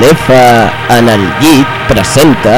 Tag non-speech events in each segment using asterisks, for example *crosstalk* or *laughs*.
l'Efa en el llit presenta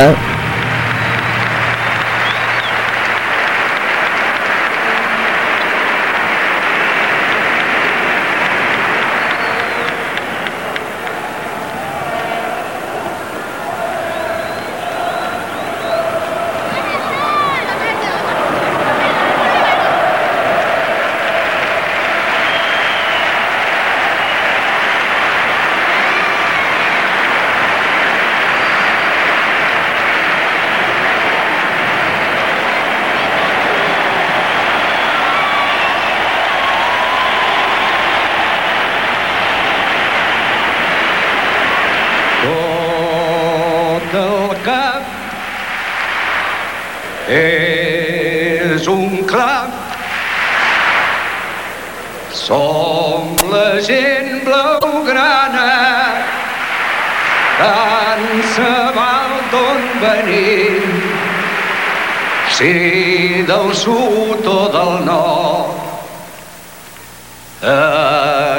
si del sud o del nord.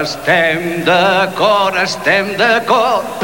Estem d'acord, estem d'acord,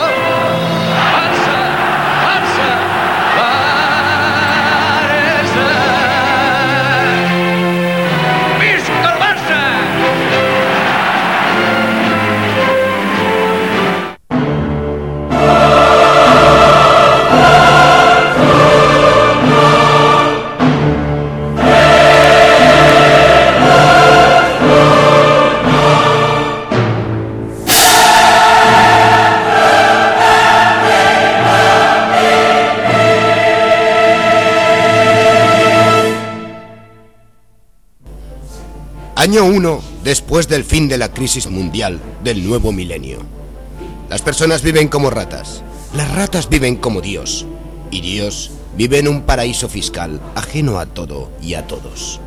Año 1 después del fin de la crisis mundial del nuevo milenio. Las personas viven como ratas, las ratas viven como Dios, y Dios vive en un paraíso fiscal ajeno a todo y a todos.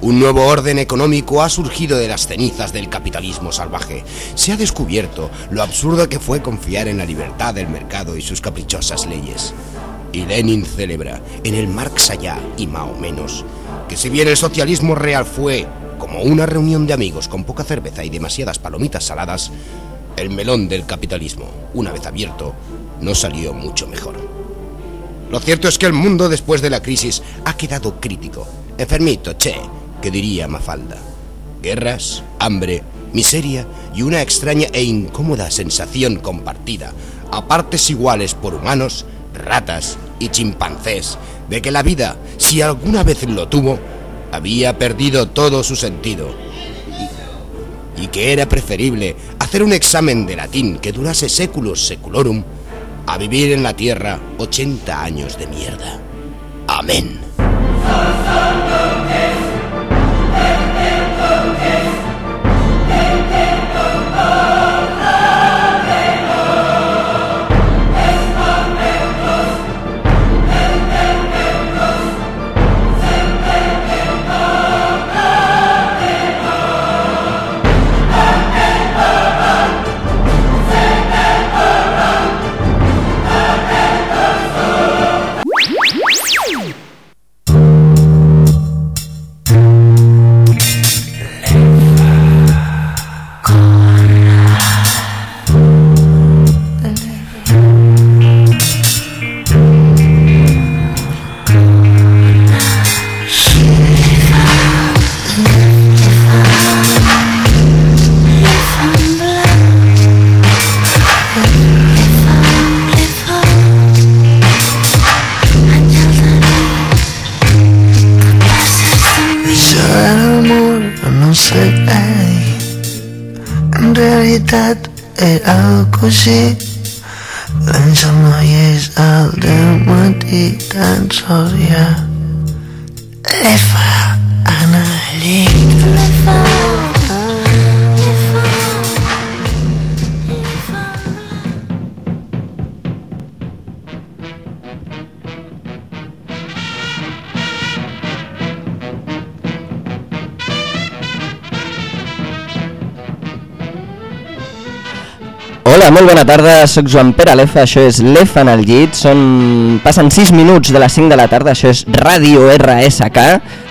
Un nuevo orden económico ha surgido de las cenizas del capitalismo salvaje. Se ha descubierto lo absurdo que fue confiar en la libertad del mercado y sus caprichosas leyes. Y Lenin celebra, en el Marx allá y Mao menos, que si bien el socialismo real fue como una reunión de amigos con poca cerveza y demasiadas palomitas saladas, el melón del capitalismo, una vez abierto, no salió mucho mejor. Lo cierto es que el mundo después de la crisis ha quedado crítico, enfermito, che, que diría Mafalda. Guerras, hambre, miseria y una extraña e incómoda sensación compartida, a partes iguales por humanos, ratas y chimpancés, de que la vida, si alguna vez lo tuvo, había perdido todo su sentido. Y, que era preferible hacer un examen de latín que durase seculos seculorum a vivir en la tierra 80 años de mierda. Amén. En realitat era el cosí l'Àngel no hi és al del matí tan sols hi ha F molt bona tarda, sóc Joan Pere Lefa, això és l'EF en el llit, Són... passen 6 minuts de les 5 de la tarda, això és Ràdio RSK,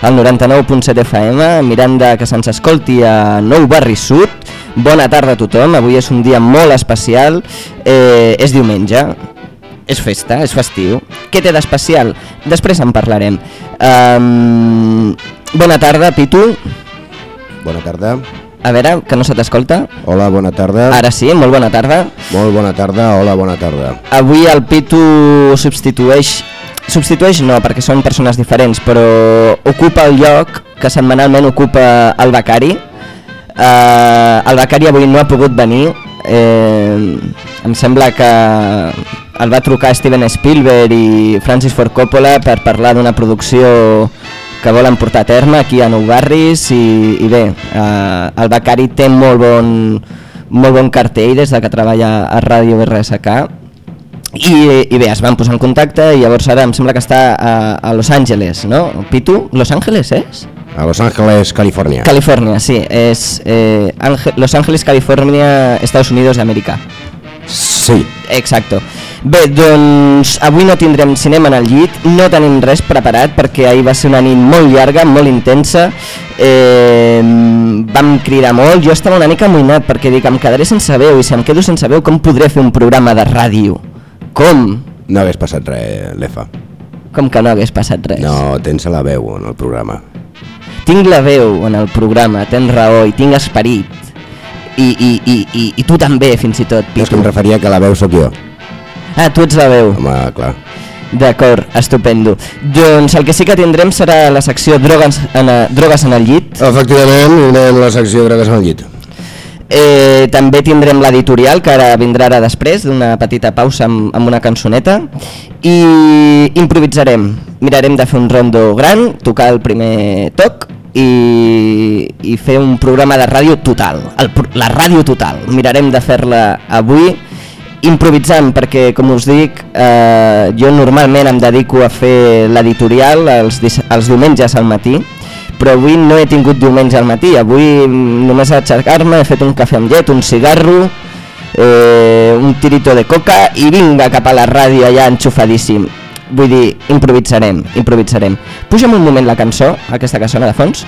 al 99.7 FM, mirant de que se'ns escolti a Nou Barri Sud. Bona tarda a tothom, avui és un dia molt especial, eh, és diumenge, és festa, és festiu. Què té d'especial? Després en parlarem. Um, bona tarda, Pitu. Bona tarda. A veure, que no se t'escolta. Hola, bona tarda. Ara sí, molt bona tarda. Molt bona tarda, hola, bona tarda. Avui el Pitu substitueix... Substitueix no, perquè són persones diferents, però ocupa el lloc que setmanalment ocupa el Becari. Uh, el Becari avui no ha pogut venir. Eh, em sembla que el va trucar Steven Spielberg i Francis Ford Coppola per parlar d'una producció que volen portar a terme aquí a Nou Barris i, i bé, eh, el Becari té molt bon, molt bon cartell des de que treballa a Ràdio RSK i, i bé, es van posar en contacte i llavors ara em sembla que està a, a Los Angeles, no? Pitu? Los Angeles és? A Los Ángeles, Califòrnia. Califòrnia, sí, és eh, Los Angeles, Califòrnia, Estados Unidos d'Amèrica. Sí. Exacto. Bé, doncs avui no tindrem cinema en el llit, no tenim res preparat perquè ahir va ser una nit molt llarga, molt intensa, eh, vam cridar molt, jo estava una mica amoïnat perquè dic, em quedaré sense veu i si em quedo sense veu com podré fer un programa de ràdio? Com? No hagués passat res, l'EFA. Com que no hagués passat res? No, tens la veu en el programa. Tinc la veu en el programa, tens raó, i tinc esperit. I, i, i, i, i tu també, fins i tot, No és que Pitu. em referia que la veu sóc jo. Ah, tu ets la veu. Home, clar. D'acord, estupendo. Doncs el que sí que tindrem serà la secció Drogues en, a, drogues en el llit. Efectivament, a la secció Dragues en el llit. Eh, també tindrem l'editorial, que ara vindrà ara després, d'una petita pausa amb, amb una cançoneta. I improvisarem. Mirarem de fer un rondo gran, tocar el primer toc i, i fer un programa de ràdio total, el, la ràdio total. Mirarem de fer-la avui improvisant, perquè com us dic, eh, jo normalment em dedico a fer l'editorial els, els diumenges al matí, però avui no he tingut diumenge al matí, avui mm, només a aixecar-me he fet un cafè amb llet, un cigarro, eh, un tirito de coca i vinga cap a la ràdio allà enxufadíssim. Vull dir, improvisarem, improvisarem. Puja'm un moment la cançó, aquesta que sona de fons.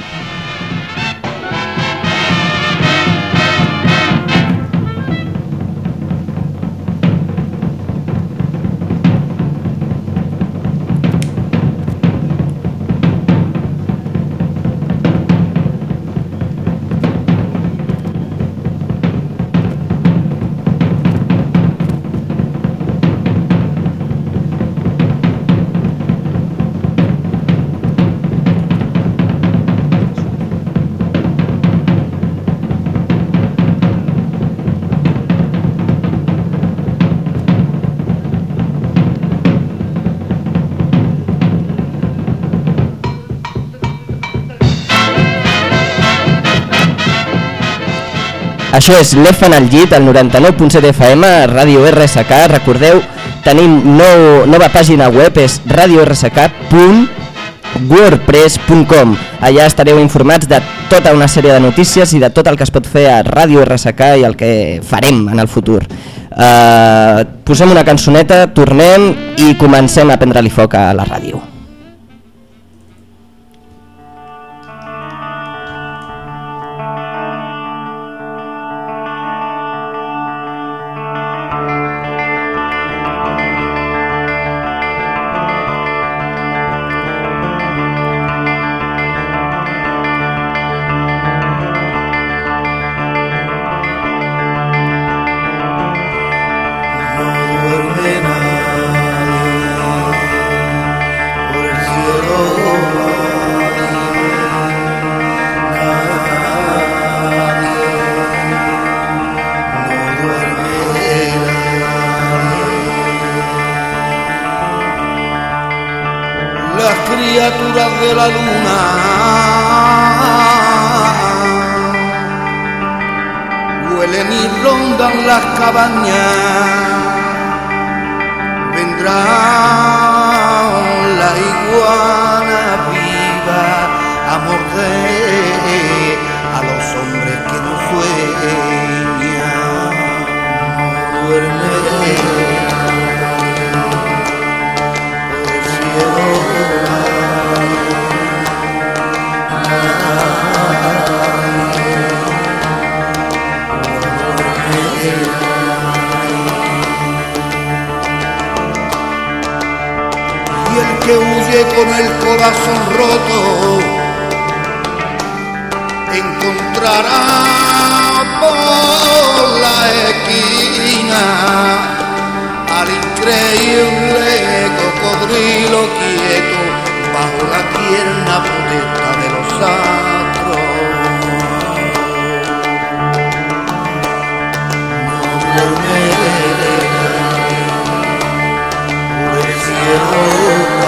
Això és l'F en el llit, el 99.7 FM, Ràdio RSK. Recordeu, tenim nou, nova pàgina web, és radiorsk.wordpress.com. Allà estareu informats de tota una sèrie de notícies i de tot el que es pot fer a Ràdio RSK i el que farem en el futur. Uh, posem una cançoneta, tornem i comencem a prendre-li foc a la ràdio. A morder a los hombres que no sueñan. No duerme por el cielo. y el que huye con el corazón roto encontrará por la esquina al increíble cocodrilo quieto bajo la tierna protesta de los astros. No por el cielo.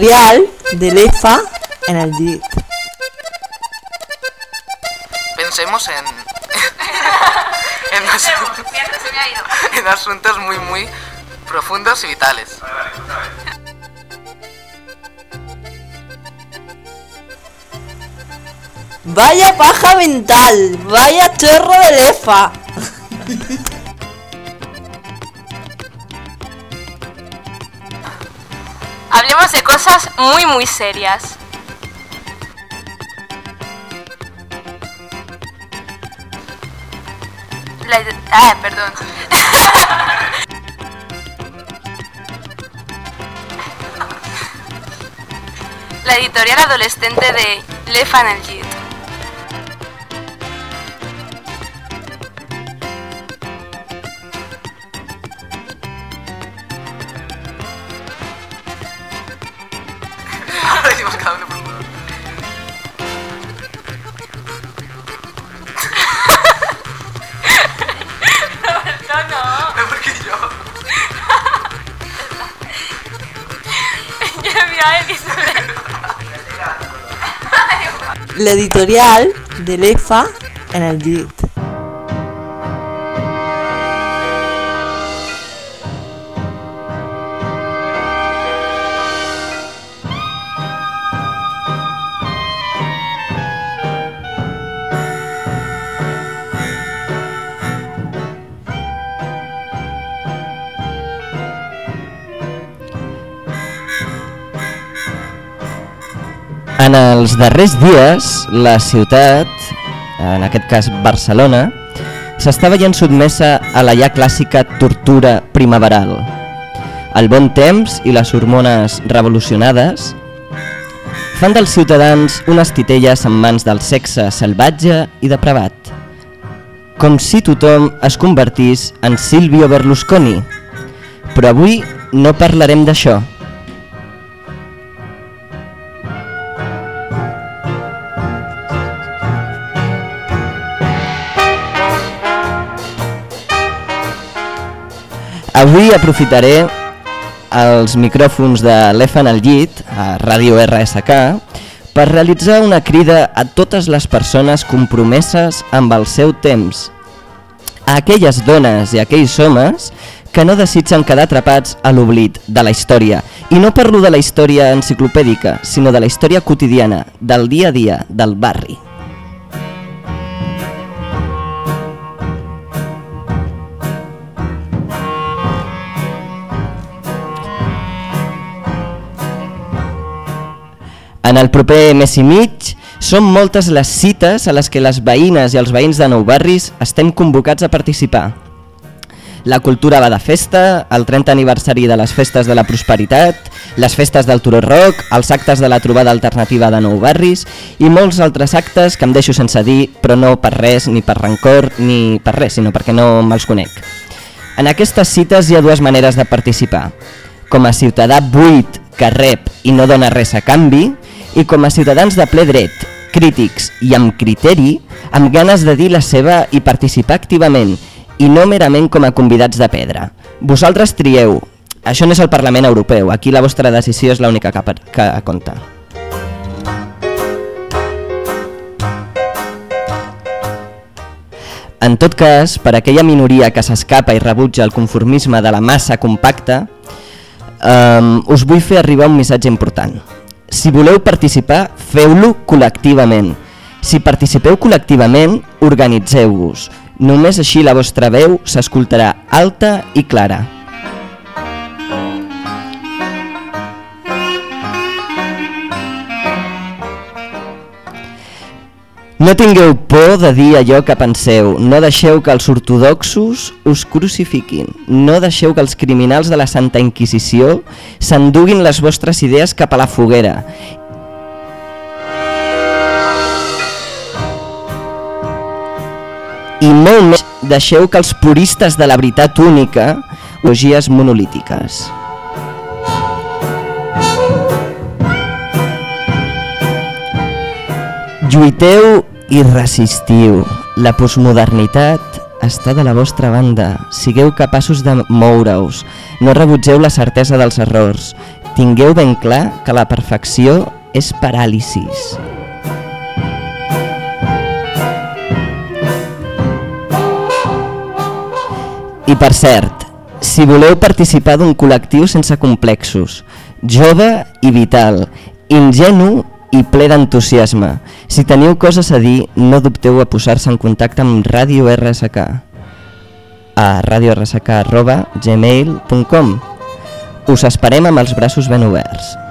L'editorial de l'EFA en el llit. Pensemos en... *laughs* *laughs* en asuntos muy, muy profundos y vitales. Vaya paja mental, vaya chorro de l'EFA. Cosas muy muy serias. La ah, perdón. *laughs* La editorial adolescente de Le Fan L'editorial de l'EFA en el els darrers dies, la ciutat, en aquest cas Barcelona, s'està veient sotmesa a la ja clàssica tortura primaveral. El bon temps i les hormones revolucionades fan dels ciutadans unes titelles en mans del sexe salvatge i depravat. Com si tothom es convertís en Silvio Berlusconi. Però avui no parlarem d'això. Aprofitaré els micròfons de l'EFA en el llit, a Ràdio RSK, per realitzar una crida a totes les persones compromeses amb el seu temps. A aquelles dones i aquells homes que no desitgen quedar atrapats a l'oblit de la història. I no parlo de la història enciclopèdica, sinó de la història quotidiana, del dia a dia, del barri. En el proper mes i mig són moltes les cites a les que les veïnes i els veïns de Nou Barris estem convocats a participar. La cultura va de festa, el 30 aniversari de les festes de la prosperitat, les festes del Turó Rock, els actes de la trobada alternativa de Nou Barris i molts altres actes que em deixo sense dir, però no per res, ni per rancor, ni per res, sinó perquè no me'ls conec. En aquestes cites hi ha dues maneres de participar. Com a ciutadà buit que rep i no dona res a canvi, i com a ciutadans de ple dret, crítics i amb criteri, amb ganes de dir la seva i participar activament, i no merament com a convidats de pedra. Vosaltres trieu. Això no és el Parlament Europeu, aquí la vostra decisió és l'única que, que compta. En tot cas, per aquella minoria que s'escapa i rebutja el conformisme de la massa compacta, um, us vull fer arribar un missatge important. Si voleu participar, feu-lo col·lectivament. Si participeu col·lectivament, organitzeu-vos. Només així la vostra veu s'escoltarà alta i clara. No tingueu por de dir allò que penseu, no deixeu que els ortodoxos us crucifiquin, no deixeu que els criminals de la Santa Inquisició s'enduguin les vostres idees cap a la foguera. I molt més deixeu que els puristes de la veritat única, logies monolítiques. Lluiteu i resistiu. La postmodernitat està de la vostra banda. Sigueu capaços de moure-us. No rebutgeu la certesa dels errors. tingueu ben clar que la perfecció és paràlisis. I per cert, si voleu participar d'un col·lectiu sense complexos, jove i vital, ingenu i ple d'entusiasme, si teniu coses a dir, no dubteu a posar-se en contacte amb Ràdio RSK a radiorsk.gmail.com Us esperem amb els braços ben oberts.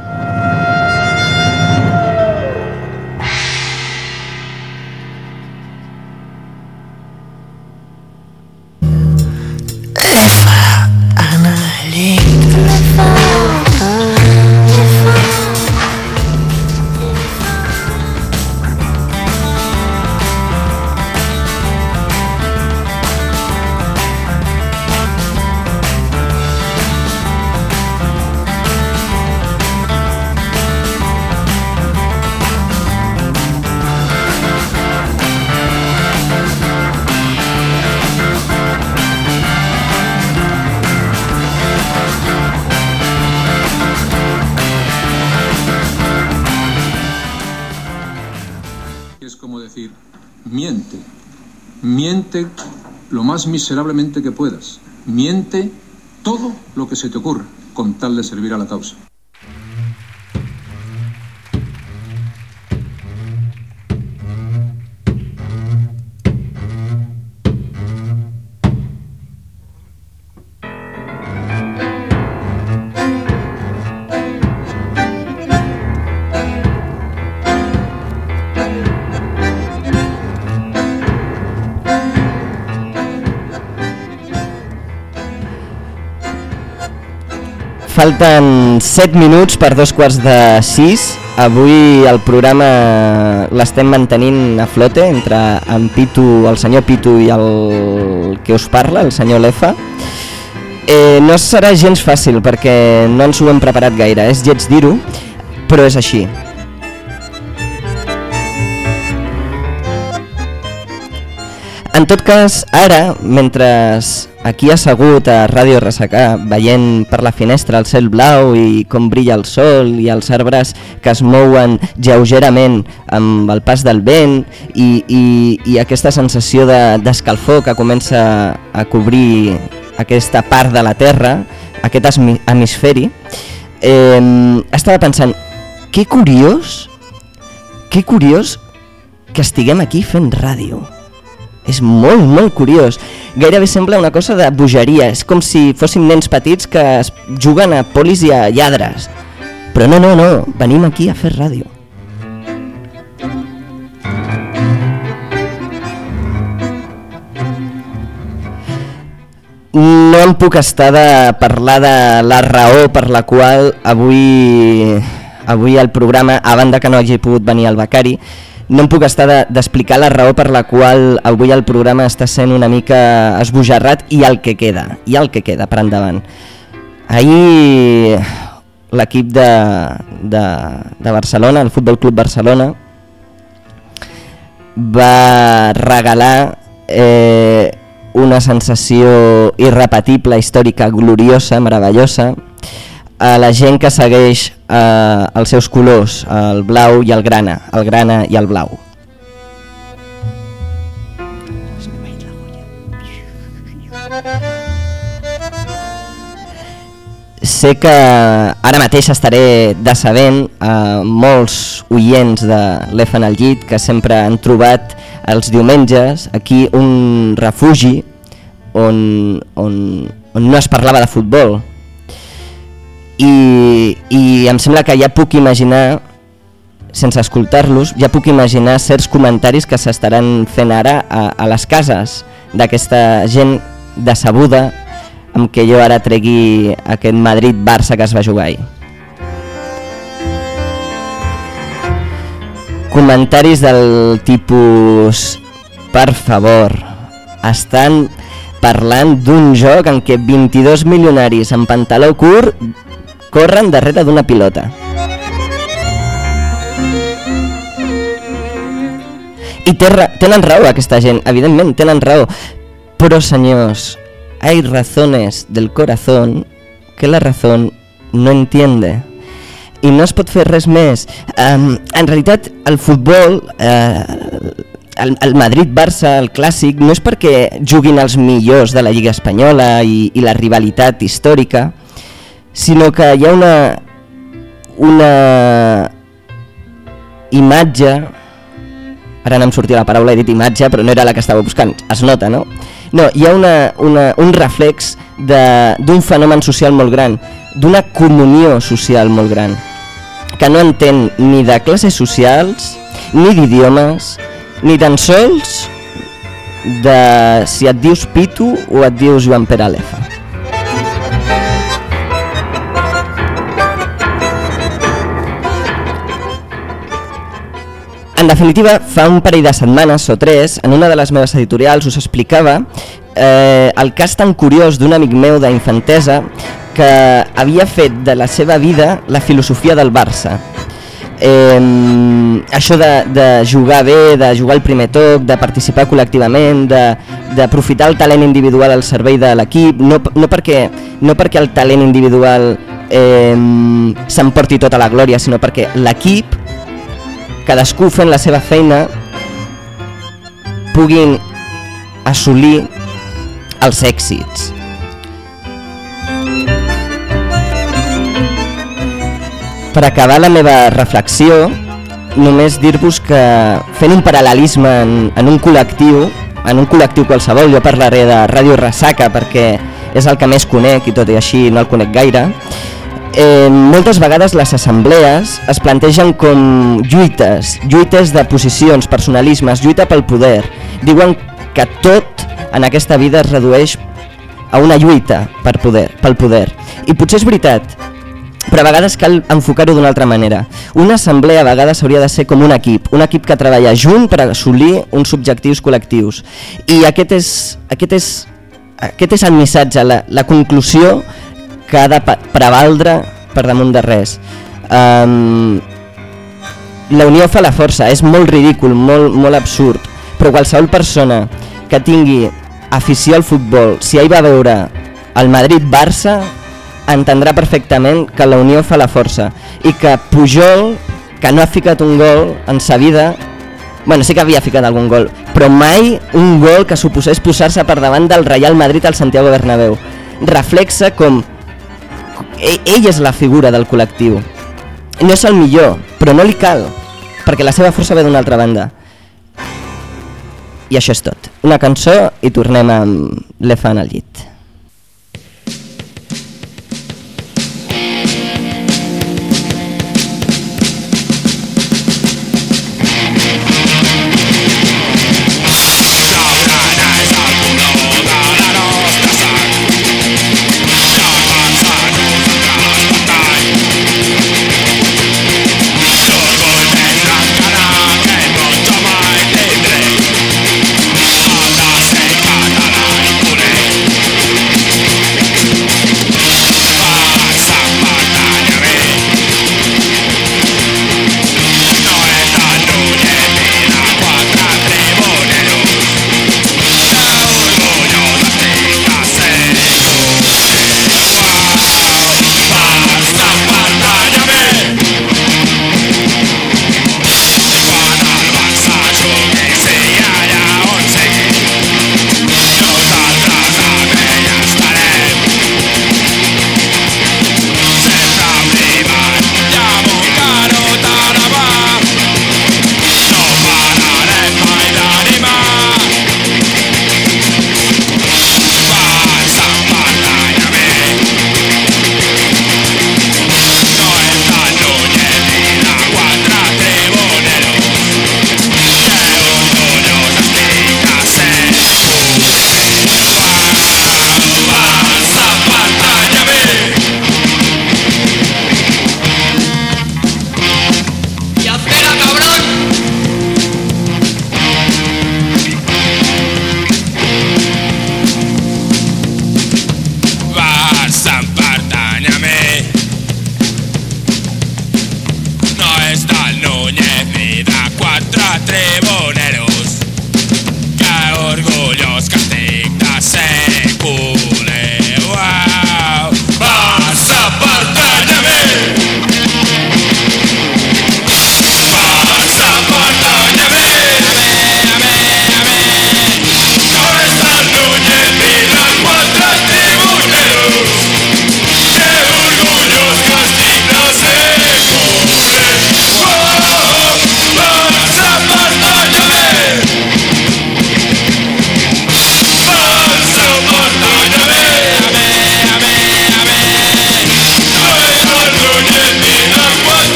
Miente, miente lo más miserablemente que puedas, miente todo lo que se te ocurra, con tal de servir a la causa. Falten 7 minuts per dos quarts de 6. Avui el programa l'estem mantenint a flote entre en Pitu, el senyor Pitu i el que us parla, el senyor Lefa. Eh, no serà gens fàcil perquè no ens ho hem preparat gaire, és lleig dir-ho, però és així. En tot cas, ara, mentre aquí assegut a Ràdio Ressacà, veient per la finestra el cel blau i com brilla el sol i els arbres que es mouen lleugerament amb el pas del vent i, i, i aquesta sensació d'escalfor de, que comença a cobrir aquesta part de la Terra, aquest hemi- hemisferi, eh, estava pensant, que curiós, que curiós que estiguem aquí fent ràdio. És molt, molt curiós. Gairebé sembla una cosa de bogeria. És com si fóssim nens petits que es juguen a polis i a lladres. Però no, no, no. Venim aquí a fer ràdio. No em puc estar de parlar de la raó per la qual avui, avui el programa, a banda que no hagi pogut venir el becari, no em puc estar de- d'explicar la raó per la qual avui el programa està sent una mica esbojarrat i el que queda, i el que queda per endavant. Ahir l'equip de, de, de Barcelona, el Futbol Club Barcelona, va regalar eh, una sensació irrepetible, històrica, gloriosa, meravellosa, a la gent que segueix eh, els seus colors, el blau i el grana, el grana i el blau. Sé que ara mateix estaré decebent a molts oients de l'EF en el llit que sempre han trobat els diumenges aquí un refugi on, on, on no es parlava de futbol, i, i em sembla que ja puc imaginar sense escoltar-los, ja puc imaginar certs comentaris que s'estaran fent ara a, a les cases d'aquesta gent decebuda amb què jo ara tregui aquest Madrid-Barça que es va jugar ahir. Comentaris del tipus per favor, estan parlant d'un joc en què 22 milionaris amb pantaló curt corren darrere d'una pilota. I té, ra- tenen raó aquesta gent, evidentment tenen raó. Però senyors, hay razones del corazón que la razón no entiende. i no es pot fer res més. Um, en realitat, el futbol, eh, el, el Madrid-Barça, el clàssic, no és perquè juguin els millors de la Lliga Espanyola i, i la rivalitat històrica, sinó que hi ha una, una imatge, ara no em sortia la paraula, he dit imatge, però no era la que estava buscant, es nota, no? No, hi ha una, una, un reflex d'un fenomen social molt gran, d'una comunió social molt gran, que no entén ni de classes socials, ni d'idiomes, ni tan sols de si et dius Pitu o et dius Joan Peralefa. En definitiva, fa un parell de setmanes o tres, en una de les meves editorials us explicava eh, el cas tan curiós d'un amic meu d'infantesa que havia fet de la seva vida la filosofia del Barça. Eh, això de, de jugar bé, de jugar el primer toc, de participar col·lectivament, d'aprofitar el talent individual al servei de l'equip, no, no, perquè, no perquè el talent individual eh, s'emporti tota la glòria, sinó perquè l'equip cadascú fent la seva feina puguin assolir els èxits. Per acabar la meva reflexió, només dir-vos que fent un paral·lelisme en, en un col·lectiu, en un col·lectiu qualsevol, jo parlaré de Ràdio Ressaca perquè és el que més conec i tot i així no el conec gaire, eh, moltes vegades les assemblees es plantegen com lluites, lluites de posicions, personalismes, lluita pel poder. Diuen que tot en aquesta vida es redueix a una lluita per poder, pel poder. I potser és veritat, però a vegades cal enfocar-ho d'una altra manera. Una assemblea a vegades hauria de ser com un equip, un equip que treballa junt per assolir uns objectius col·lectius. I aquest és, aquest és, aquest és el missatge, la, la conclusió que ha de prevaldre per damunt de res. Um, la unió fa la força, és molt ridícul, molt, molt absurd, però qualsevol persona que tingui afició al futbol, si ahir va veure el Madrid-Barça, entendrà perfectament que la unió fa la força i que Pujol, que no ha ficat un gol en sa vida, bueno, sí que havia ficat algun gol, però mai un gol que suposés posar-se per davant del Real Madrid al Santiago Bernabéu. Reflexa com ell, ell és la figura del col·lectiu. No és el millor, però no li cal, perquè la seva força ve d'una altra banda. I això és tot. Una cançó i tornem amb l'Efant al llit.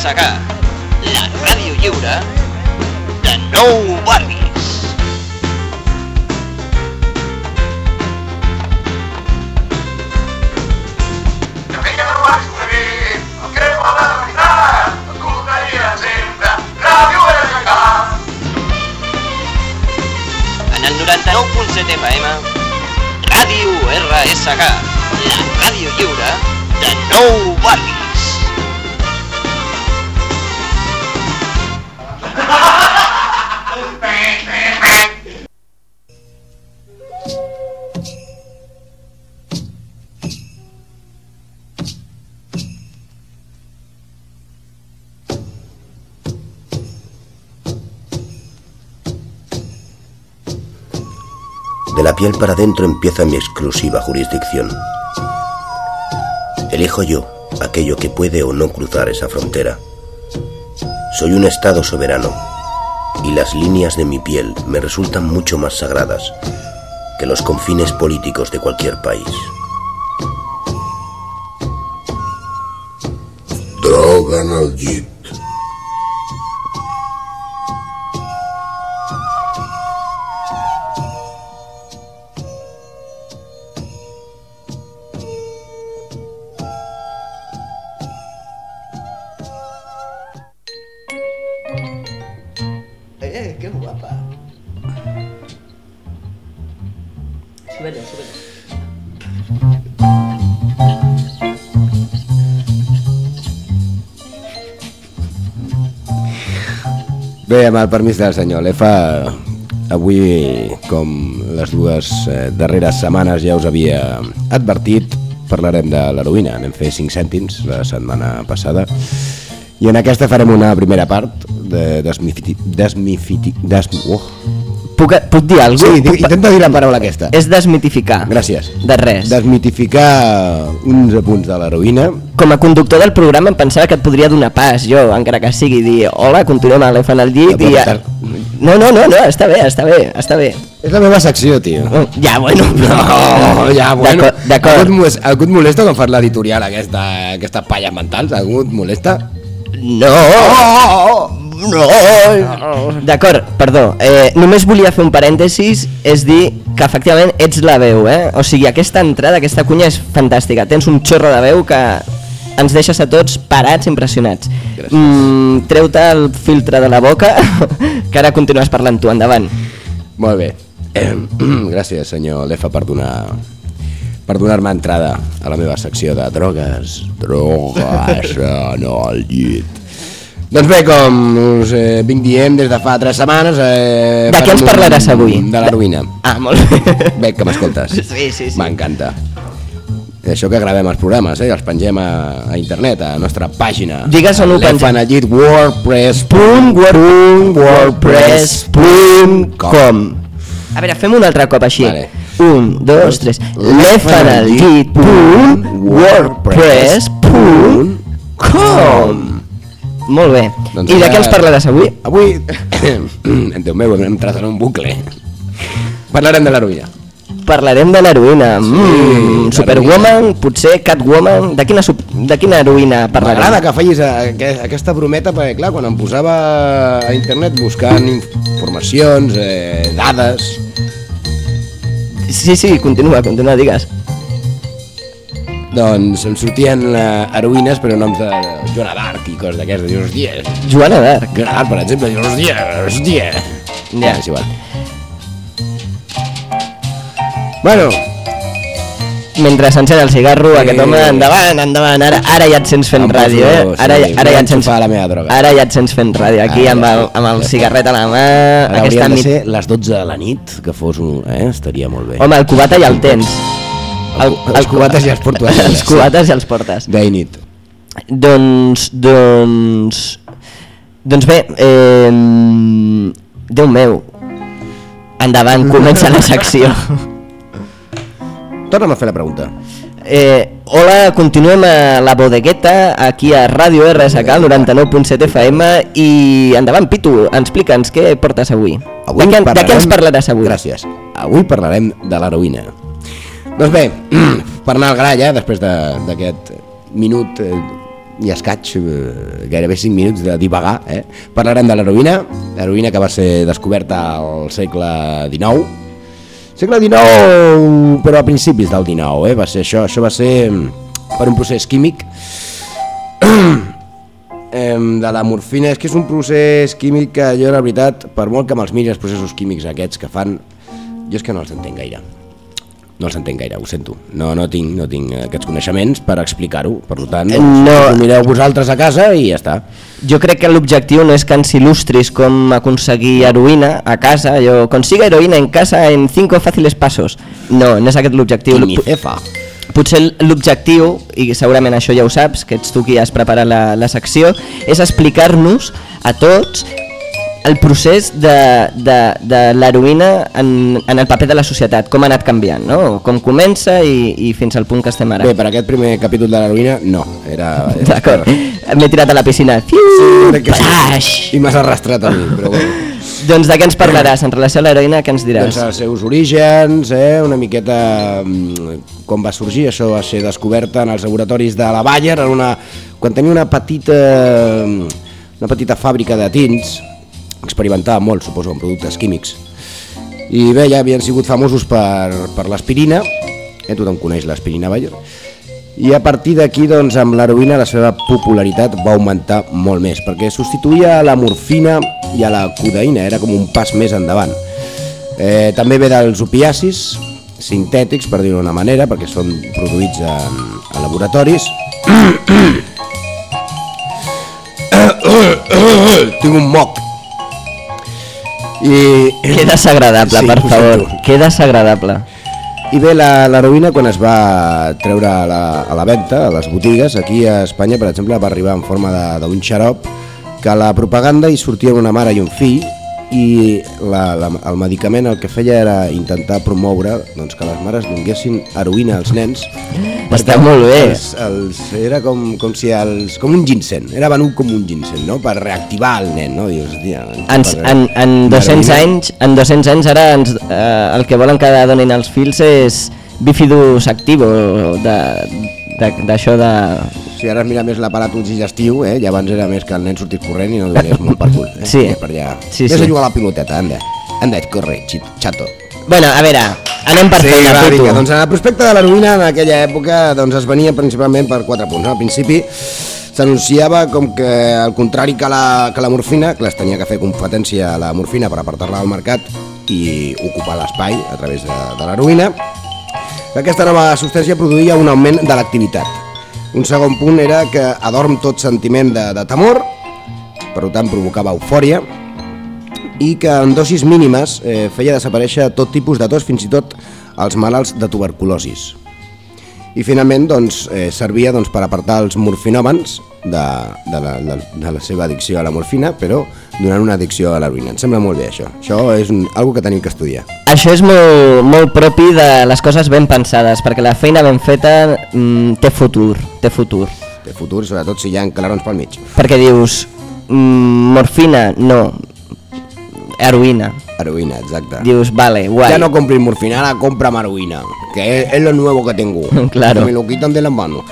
RSK, piel para adentro empieza mi exclusiva jurisdicción. Elijo yo aquello que puede o no cruzar esa frontera. Soy un Estado soberano y las líneas de mi piel me resultan mucho más sagradas que los confines políticos de cualquier país. Bé, amb el permís del senyor Lefa, avui, com les dues eh, darreres setmanes ja us havia advertit, parlarem de l'heroïna. Anem fer 5 cèntims la setmana passada. I en aquesta farem una primera part de desmifiti... desmifiti... Des... Oh. Puc, puc dir alguna Sí, di- intenta dir la paraula aquesta. És desmitificar. Gràcies. De res. Desmitificar uns apunts de l'heroïna. Com a conductor del programa em pensava que et podria donar pas, jo, encara que sigui, dir hola, continuem l'elefant al llit No i... estar- No, no, no, no, està bé, està bé, està bé. És la meva secció, tio. Ja, bueno. *laughs* No, ja, bueno. D'acord. Algú, algú et molesta quan fas l'editorial aquesta, aquesta palla mentals? Algú et molesta? No! No! D'acord, perdó. Eh, només volia fer un parèntesis, és dir que efectivament ets la veu, eh? O sigui, aquesta entrada, aquesta cunya és fantàstica. Tens un xorro de veu que ens deixes a tots parats, impressionats. Mm, Treu-te el filtre de la boca, que ara continues parlant tu, endavant. Molt bé. Eh, *clears throat* gràcies, senyor Lefa, per donar per donar-me entrada a la meva secció de drogues, drogues en el llit. Doncs bé, com us eh, vinc dient des de fa tres setmanes... Eh, De què ens farem un- parlaràs avui? De l'heroïna. Ah, molt bé. Bé, que m'escoltes. Sí, sí, sí. M'encanta. Això que gravem els programes, eh? els pengem a, a internet, a la nostra pàgina. Digues on ho pengem. L'Efanallit WordPress. Punt, word, wordpress, punt, com. A veure, fem un altre cop així. Vale. Un, dos, tres. Lefanallit, Molt bé. Doncs I de què ens parlaràs avui? Avui, *coughs* Déu meu, hem entrat en un bucle. Parlarem de l'heroïna. Parlarem de l'heroïna. Mm, l'heroïna. Superwoman, potser Catwoman. De quina, sup- de quina heroïna M'agrada parlarem? que facis eh, que- aquesta brometa perquè, clar, quan em posava a internet buscant informacions, eh, dades... Sí, sí, continua, continua, digues. Doncs em sortien eh, heroïnes, però noms de Joana d'Arc i coses d'aquestes. Dius, hòstia, Joana d'Arc. Joana d'Arc, per exemple, dius, hòstia, hòstia. Ja. És igual. Bueno, Mentre s'encén el cigarro, Sí. aquest home, endavant, endavant, ara, ara ja et sents fent Em ràdio, eh? Ara, sí, ara, ja et sents, la meva droga. ara ja et sents fent ràdio, aquí Ara amb el, amb el cigarret a la mà, ara aquesta haurien de nit... ser les 12 de la nit, que fos un... Eh? Estaria molt bé. Home, el cubata ja el tens. El, els cubates ja els porto a *laughs* Els cubates ja els portes. Day i nit. Doncs, doncs... Doncs bé, eh, Déu meu, endavant, *laughs* comença la secció. Torna'm a fer la pregunta. Eh, hola, continuem a la bodegueta, aquí a Ràdio RSK, al 99.7 FM, i endavant, Pitu, explica'ns què portes avui. Avui de, què, de què parlarem- ens parlaràs avui? Gràcies. Avui parlarem de l'heroïna. Doncs bé, *clears throat* per anar al gra ja, després de- d'aquest minut eh, i escaig, eh, gairebé 5 minuts de divagar, eh? parlarem de l'heroïna, l'heroïna que va ser descoberta al segle XIX, segle XIX, però a principis del XIX, eh? va ser això, això va ser mm, per un procés químic *clears throat* de la morfina, és que és un procés químic que jo, la veritat, per molt que me'ls miri els processos químics aquests que fan, jo és que no els entenc gaire. No els entenc gaire, ho sento. No, no tinc, no tinc aquests coneixements per explicar-ho. Per tant, doncs, No. ho mireu vosaltres a casa i ja està. Jo crec que l'objectiu no és que ens il·lustris com aconseguir heroïna a casa, jo consiga heroïna en casa en 5 fàcils passos. No, no és aquest l'objectiu. Ni cefa. Potser l'objectiu, i segurament això ja ho saps, que ets tu qui has preparat la, la secció, és explicar-nos a tots el procés de, de, de l'heroïna en, en el paper de la societat, com ha anat canviant, no? com comença i, i fins al punt que estem ara. Bé, per aquest primer capítol de l'heroïna, no. Era, D'acord, m'he tirat a la piscina. Sí, crec que sí. I m'has arrastrat a mi, però bueno. Doncs de què ens parlaràs en relació a l'heroïna, què ens diràs? Doncs els seus orígens, eh? una miqueta mm, com va sorgir, això va ser descoberta en els laboratoris de la Bayer, en una, quan tenia una petita, una petita fàbrica de tints, experimentava molt, suposo, amb productes químics. I bé, ja havien sigut famosos per, per l'aspirina, eh? tothom coneix l'aspirina Bayer, i a partir d'aquí, doncs, amb l'heroïna la seva popularitat va augmentar molt més, perquè substituïa a la morfina i a la codeïna, era com un pas més endavant. Eh, també ve dels opiacis sintètics, per dir-ho d'una manera, perquè són produïts en, en laboratoris. *coughs* Tinc un moc. I... Que desagradable, Sí, per favor, que desagradable. I bé, la- l'heroïna quan es va treure a la, a la venda, a les botigues, aquí a Espanya, per exemple, va arribar en forma de- d'un xarop que a la propaganda hi sortien una mare i un fill i la, la, el medicament el que feia era intentar promoure doncs, que les mares donguessin heroïna als nens Està molt bé. els, els, era com, com si els, com un ginseng, era venut com un ginseng no? per reactivar el nen no? Dius, tia, Ens, per- en, en, 200 heroïna. anys, en 200 anys ara ens, eh, el que volen que donin els fills és bifidus activo de- de- d'això de, Si ara es mira més l'aparatus digestiu, eh? i abans era més que el nen sortís corrent i no donis molt per cul. Eh? Sí. I Per allà. Sí, Vés sí. a jugar a la piloteta, anda. Anda, corre, xato. Bueno, a veure, anem per Sí, feina, va, puto. vinga, doncs el prospecte de l'heroïna en aquella època doncs, es venia principalment per quatre punts. No? Al principi s'anunciava com que al contrari que la, que la morfina, que les tenia que fer competència a la morfina per apartar-la del mercat i ocupar l'espai a través de, de l'heroïna, que aquesta nova substància produïa un augment de l'activitat. Un segon punt era que adorm tot sentiment de, de temor, per tant provocava eufòria, i que en dosis mínimes eh, feia desaparèixer tot tipus de tos, fins i tot els malalts de tuberculosis. I finalment doncs, eh, servia doncs, per apartar els morfinòmens de, de, la, de, de la seva addicció a la morfina, però donant una addicció a l'heroïna. Em sembla molt bé això. Això és un, algo que tenim que estudiar. Això és molt, molt propi de les coses ben pensades, perquè la feina ben feta mm, té futur, té futur. Té futur, sobretot si hi ha clarons pel mig. Perquè dius, mm, morfina, no, heroïna. Heroïna, exacte. Dius, vale, guai. Ya no compré morfina, ahora compra heroïna, que es, es lo nuevo que tengo. *laughs* Claro. Que me lo quitan de las manos.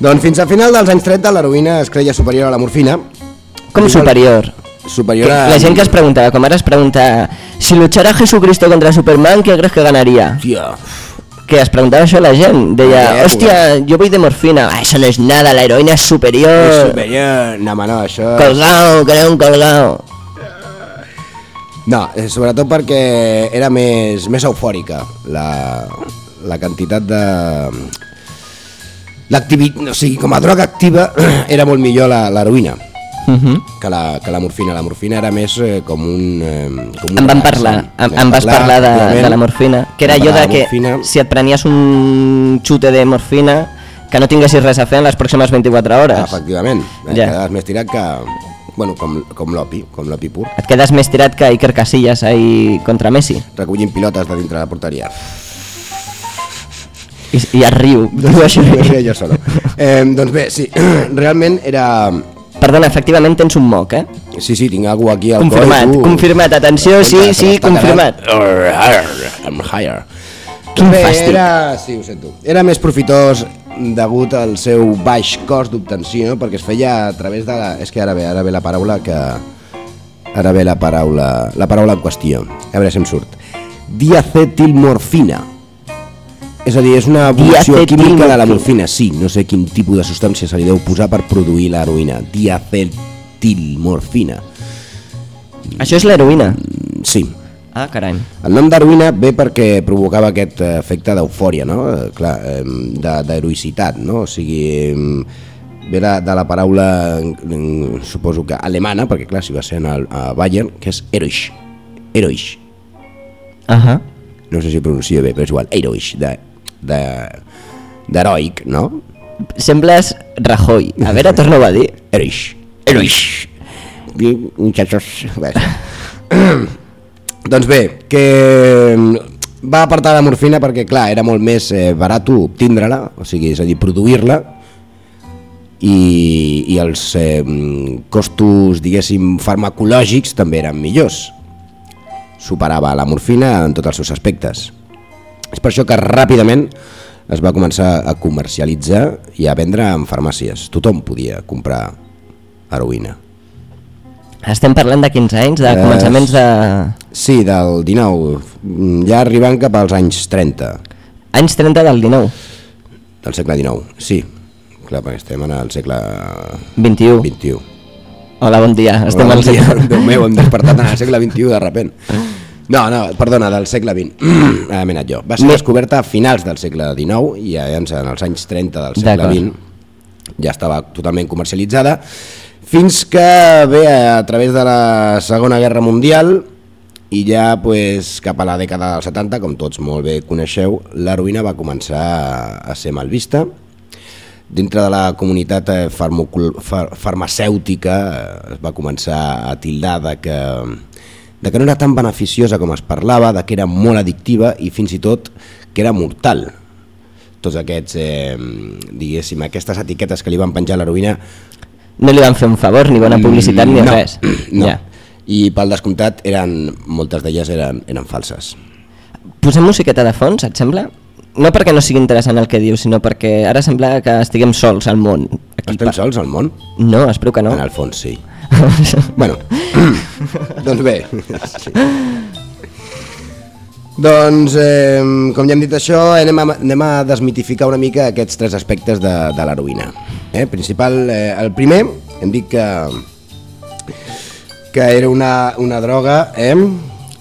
Doncs fins a final dels anys 30 l'heroïna es creia superior a la morfina. Com superior? Superior a... La gent que es preguntava, com ara es pregunta, si luchara Jesucristo contra Superman, ¿qué crees que ganaría? Hòstia, Que es preguntava això la gent, deia, hòstia, yo voy de morfina, ah, eso no es nada, la heroína es superior. és superior. No, no, això... Colgado, creo un colgado. No, sobretot perquè era més, més eufòrica la, la quantitat de... O sigui, com a droga activa *clears throat* era molt millor la- l'heroïna Uh -huh. que, la, que la morfina. La morfina era més eh, com un... Eh, com un Em van parlar, em, em vas parlar de, de la morfina, que era allò parlar de que morfina. si et prenies un xute de morfina, que no tinguessis res a fer en les pròximes 24 hores. Efectivament, eh, Ja. quedaves més tirat que... Bueno, com, com l'opi, com l'opi pur. Et quedes més tirat que Iker Casillas ahí contra Messi. Recollint pilotes de dintre de la porteria. I, i es riu. *laughs* Diu això. Jo solo. Eh, doncs bé, sí, *clears throat* realment era... Perdona, efectivament tens un moc, eh? Sí, sí, tinc algú aquí al Confirmat, coll. tu. confirmat, atenció, sí, sí, confirmat. I'm higher. Quin Bé, fàstic. Era, sí, ho sento. Era més profitós degut al seu baix cost d'obtenció, perquè es feia a través de la... És que ara ve, ara ve la paraula que... Ara ve la paraula, la paraula en qüestió. A veure si em surt. Diacetilmorfina. És a dir, és una evolució química de la morfina. Sí, no sé quin tipus de substància se li deu posar per produir l'heroïna. Diacetilmorfina. Això és l'heroïna? Sí. Ah, carai. El nom d'heroïna ve perquè provocava aquest eh, efecte d'eufòria, no? Eh, Clar, d'heroïcitat, no? O sigui, ve de, de la paraula, suposo que alemana, perquè clar, si va ser en el, a Bayern, que és heroisch. Heroisch. Ahà. No sé si pronuncio bé, però és igual. Heroisch, de, de, d'heroic, no? Sembles Rajoy. A veure, torna-ho a dir. Heroisch. Heroisch. Bien, muchachos. Bé. *laughs* doncs bé, que va apartar la morfina perquè, clar, era molt més eh, barat obtindre-la, o sigui, és a dir, produir-la, i, i els eh, costos, diguéssim, farmacològics també eren millors. Superava la morfina en tots els seus aspectes. És per això que ràpidament es va començar a comercialitzar i a vendre en farmàcies. Tothom podia comprar heroïna. Estem parlant de 15 anys, de Eh, començaments de... Sí, del 19, mm, ja arribant cap als anys 30. Anys 30 del 19? Del segle XIX, sí. Clar, perquè estem en el segle... 21. 21. Hola, bon dia. Estem Hola, bon dia. segle... Déu meu, hem despertat en el segle XXI de repent. No, no, perdona, del segle XX. *clears throat* M'he anat jo. Va ser descoberta a finals del segle XIX i en els anys 30 del segle. XX ja estava totalment comercialitzada fins que bé, a través de la Segona Guerra Mundial i ja pues, cap a la dècada dels 70, com tots molt bé coneixeu, l'heroïna va començar a- ser mal vista. Dintre de la comunitat eh, farmacol- far farmacèutica eh, es va començar a tildar de que, de que no era tan beneficiosa com es parlava, de que era molt addictiva i fins i tot que era mortal. Tots aquests, eh, diguéssim, aquestes etiquetes que li van penjar l'heroïna No li van fer un favor, ni bona publicitat, ni no, res. No. Ja. I pel descomptat, eren, moltes d'elles eren, eren falses. Posem musiqueta de fons, et sembla? No perquè no sigui interessant el que dius, sinó perquè ara sembla que estiguem sols al món. Aquí Estem sols al món? No, espero que no. En el fons, sí. *laughs* bueno, *clears throat* doncs bé. *laughs* Sí. Doncs, eh, com ja hem dit això, anem a, anem a desmitificar una mica aquests tres aspectes de, de l'heroïna. Eh? Principal, eh, el primer, hem dit que, que era una, una droga... Eh?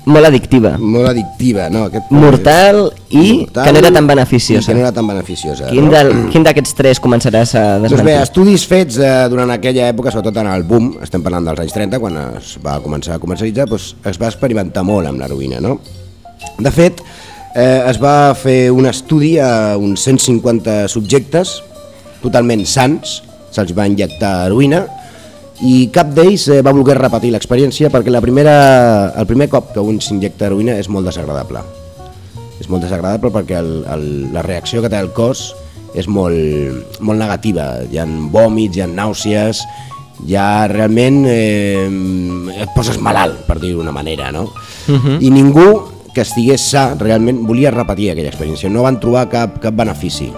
Molt addictiva. Molt addictiva, no? Aquest, Mortal i que no era tan beneficiosa. Que no era tan beneficiosa. Quin no? d'aquests tres començaràs a Doncs desmentir? bé, estudis fets eh, durant aquella època, sobretot en el boom, estem parlant dels anys 30, quan es va començar a comercialitzar, doncs es va experimentar molt amb l'heroïna, no? De fet, eh, es va fer un estudi a uns 150 subjectes totalment sans, se'ls va injectar heroïna, i cap d'ells eh, va voler repetir l'experiència perquè la primera, el primer cop que un s'injecta heroïna és molt desagradable. És molt desagradable perquè el, el, la reacció que té el cos és molt, molt negativa. Hi ha vòmits, hi ha nàusees, ja realment eh, et poses malalt, per dir-ho d'una manera, no? Mhm. I ningú que estigués sa realment volia repetir aquella experiència, no van trobar cap, cap benefici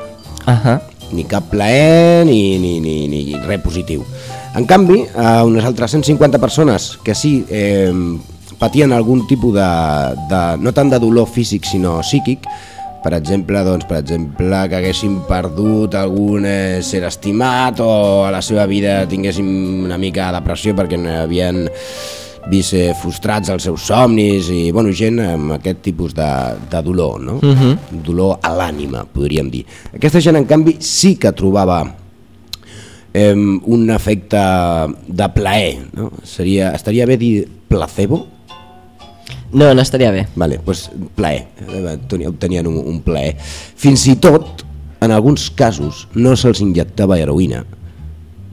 Ahà. ni cap plaer ni, ni, ni, ni res positiu. En canvi, a unes altres 150 persones que sí eh, patien algun tipus de, de, no tant de dolor físic sinó psíquic, per exemple, doncs, per exemple que haguessin perdut algun eh, ser estimat o a la seva vida tinguessin una mica de depressió perquè no havien vist eh, frustrats els seus somnis i bueno, gent amb aquest tipus de, de dolor, no? Mhm. dolor a l'ànima, podríem dir. Aquesta gent, en canvi, sí que trobava eh, un efecte de plaer, no? Seria, estaria bé dir placebo? No, no estaria bé. Vale, doncs plaer, Eh, obtenien un, un plaer. Fins i tot, en alguns casos, no se'ls injectava heroïna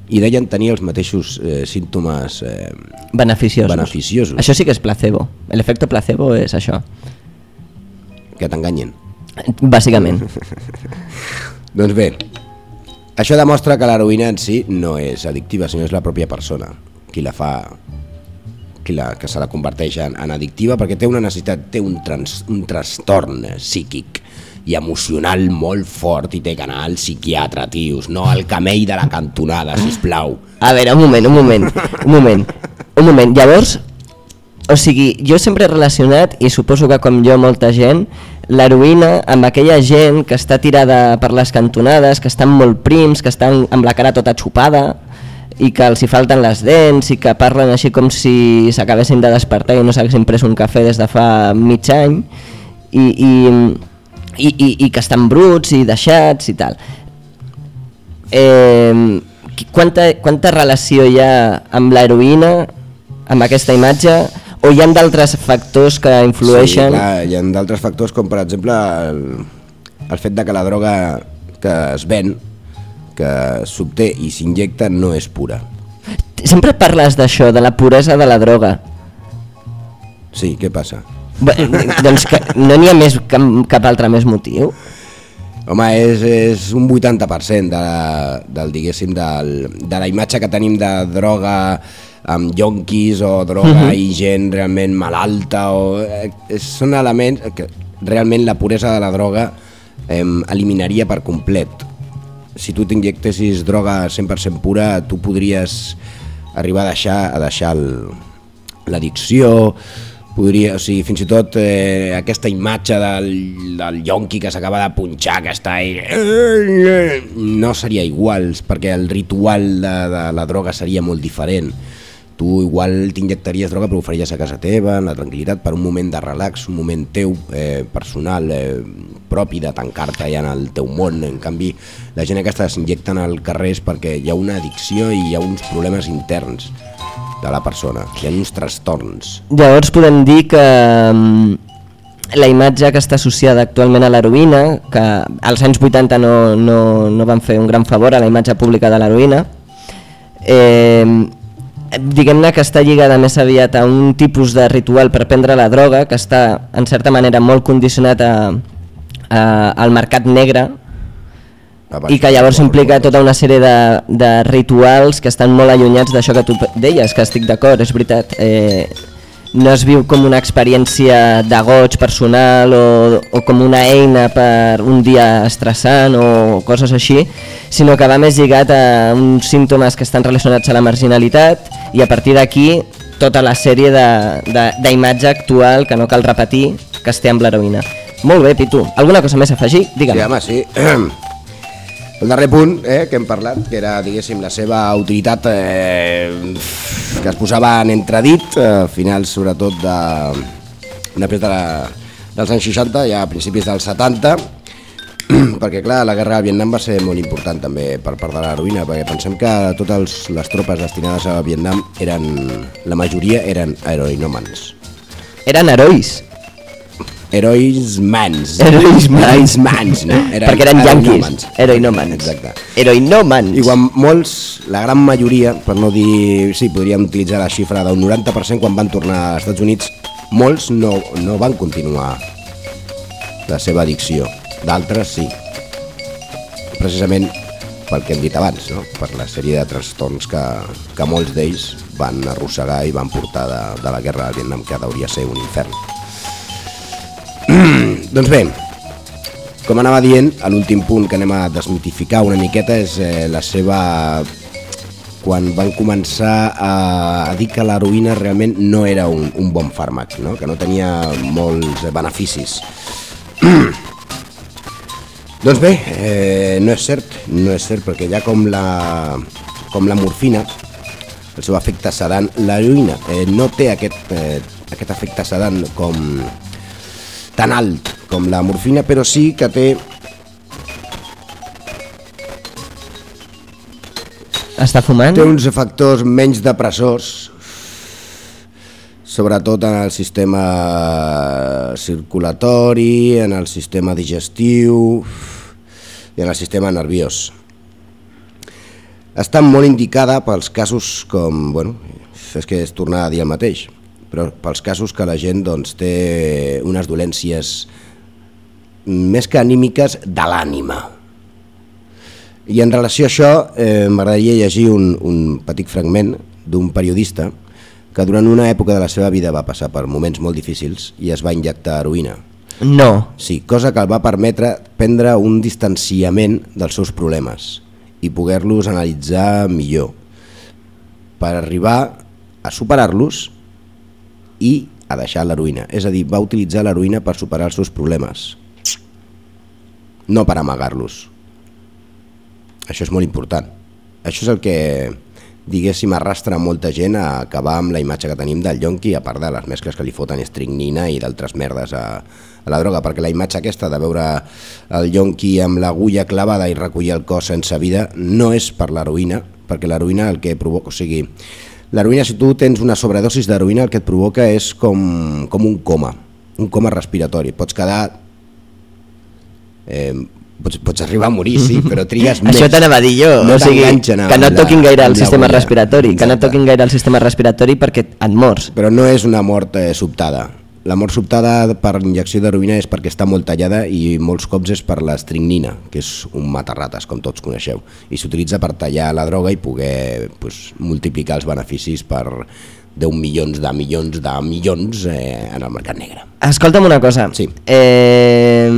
i deien tenir els mateixos eh, símptomes eh, Beneficiosos. beneficiosos Això sí que és placebo. L'efecte placebo és això. que t'enganyen. Bàsicament. *laughs* Doncs bé, això demostra que l'heroïna en si no és addictiva, sinó és la pròpia persona qui la fa qui la, que se la converteix en, en addictiva perquè té una necessitat, té un, trans, un trastorn psíquic i emocional molt fort i té que anar al psiquiatre, tios, no al camell de la cantonada, sisplau. A veure, un moment, un moment, un moment, un moment. Llavors, o sigui, jo sempre he relacionat, i suposo que com jo molta gent, l'heroïna amb aquella gent que està tirada per les cantonades, que estan molt prims, que estan amb la cara tota xupada, i que els hi falten les dents i que parlen així com si s'acabessin de despertar i no s'haguessin pres un cafè des de fa mig any i, i, i, i, i que estan bruts i deixats i tal. Eh, quanta, quanta relació hi ha amb l'heroïna, amb aquesta imatge, o hi ha d'altres factors que influeixen? Sí, clar, hi ha d'altres factors com per exemple el, el fet de que la droga que es ven, que s'obté i s'injecta no és pura. Sempre parles d'això, de la puresa de la droga. Sí, què passa? Bé, doncs que no n'hi ha més cap, cap altre més motiu? Home, és, és un 80% de, la- del, diguéssim, del, de la imatge que tenim de droga amb yonquis o droga Mhm. i gent realment malalta o, eh, són elements que realment la puresa de la droga eh, eliminaria per complet si tu t'injectessis droga 100% pura tu podries arribar a deixar, a deixar l'addicció podria, o sigui, fins i tot eh, aquesta imatge del, del yonqui que s'acaba de punxar, que està ahí, no seria igual, perquè el ritual de, de la droga seria molt diferent. Tu igual t'injectaries droga però ho faries a casa teva, en la tranquil·litat, per un moment de relax, un moment teu, eh, personal, eh, propi de tancar-te ja en el teu món. En canvi, la gent aquesta s'injecten al carrer és perquè hi ha una addicció i hi ha uns problemes interns de la persona, hi ha uns trastorns. Llavors podem dir que mm, la imatge que està associada actualment a l'heroïna, que als anys 80 no, no, no van fer un gran favor a la imatge pública de l'heroïna, eh, diguem-ne que està lligada més aviat a un tipus de ritual per prendre la droga que està en certa manera molt condicionat a, a, al mercat negre i que llavors implica tota una sèrie de, de rituals que estan molt allunyats d'això que tu deies, que estic d'acord, és veritat. Eh, no es viu com una experiència de goig personal o, o com una eina per un dia estressant o coses així, sinó que va més lligat a uns símptomes que estan relacionats a la marginalitat i a partir d'aquí tota la sèrie d'imatge actual que no cal repetir que es té amb l'heroïna. Molt bé, Pitu. Alguna cosa més a afegir? Digue'm. Sí, home, sí. *clears throat* El darrer punt eh, que hem parlat, que era, diguéssim, la seva utilitat eh, que es posava en entredit, eh, finals, sobretot, de, després de la, dels anys 60, ja a principis dels 70, *clears throat* perquè, clar, la guerra del Vietnam va ser molt important també per part de l'heroïna, perquè pensem que totes les tropes destinades a Vietnam eren, la majoria eren heroïnòmans. Eren herois. Herois mans. Herois *laughs* mans. Herois mans, no? Perquè eren yanquis. Heroïnòmans. Exacte. Heroïnòmans. I quan molts, la gran majoria, per no dir, sí, podríem utilitzar la xifra d'un 90% quan van tornar als Estats Units, molts no, no van continuar la seva addicció. D'altres sí. Precisament pel que hem dit abans, no? per la sèrie de trastorns que, que molts d'ells van arrossegar i van portar de, de la guerra del Vietnam, que hauria ser un infern. Doncs bé, com anava dient, l'últim punt que anem a desmitificar una miqueta és eh, la seva... quan van començar a, a dir que l'heroïna realment no era un, un bon fàrmac, no? que no tenia molts beneficis. *clears throat* doncs bé, eh, no és cert, no és cert, perquè ja com la, com la morfina, el seu efecte sedant, l'heroïna eh, no té aquest, eh, aquest efecte sedant com tan alt com la morfina, però sí que té Està fumant? Té uns factors menys depressors, sobretot en el sistema circulatori, en el sistema digestiu i en el sistema nerviós. Està molt indicada pels casos com, bueno, és que és tornar a dir el mateix, però pels casos que la gent doncs, té unes dolències més que anímiques de l'ànima. I en relació a això, eh, m'agradaria llegir un, un petit fragment d'un periodista que durant una època de la seva vida va passar per moments molt difícils i es va injectar heroïna. No. Sí, cosa que el va permetre prendre un distanciament dels seus problemes i poder-los analitzar millor per arribar a superar-los i a deixar l'heroïna. És a dir, va utilitzar l'heroïna per superar els seus problemes, no per amagar-los. Això és molt important. Això és el que, diguéssim, arrastra molta gent a acabar amb la imatge que tenim del yonqui, a part de les mescles que li foten estricnina i d'altres merdes a, a la droga, perquè la imatge aquesta de veure el yonqui amb l'agulla clavada i recollir el cos sense vida no és per l'heroïna, perquè l'heroïna el que provoca, o sigui, l'heroïna si tu tens una sobredosis d'heroïna el que et provoca és com, com un coma, un coma respiratori, pots quedar eh, pots, pots arribar a morir, sí, però trigues *laughs* més. Això t'anava a dir jo, no o sigui, que no toquin gaire el sistema respiratori, que no Exacte. toquin gaire el sistema respiratori perquè et mors. Però no és una mort eh, sobtada. La mort sobtada per injecció d'heroïna és perquè està molt tallada i molts cops és per l'estringnina, que és un matarrates, com tots coneixeu, i s'utilitza per tallar la droga i poder pues, multiplicar els beneficis per 10 milions de milions de milions eh, en el mercat negre. Escolta'm una cosa. Sí. Eh,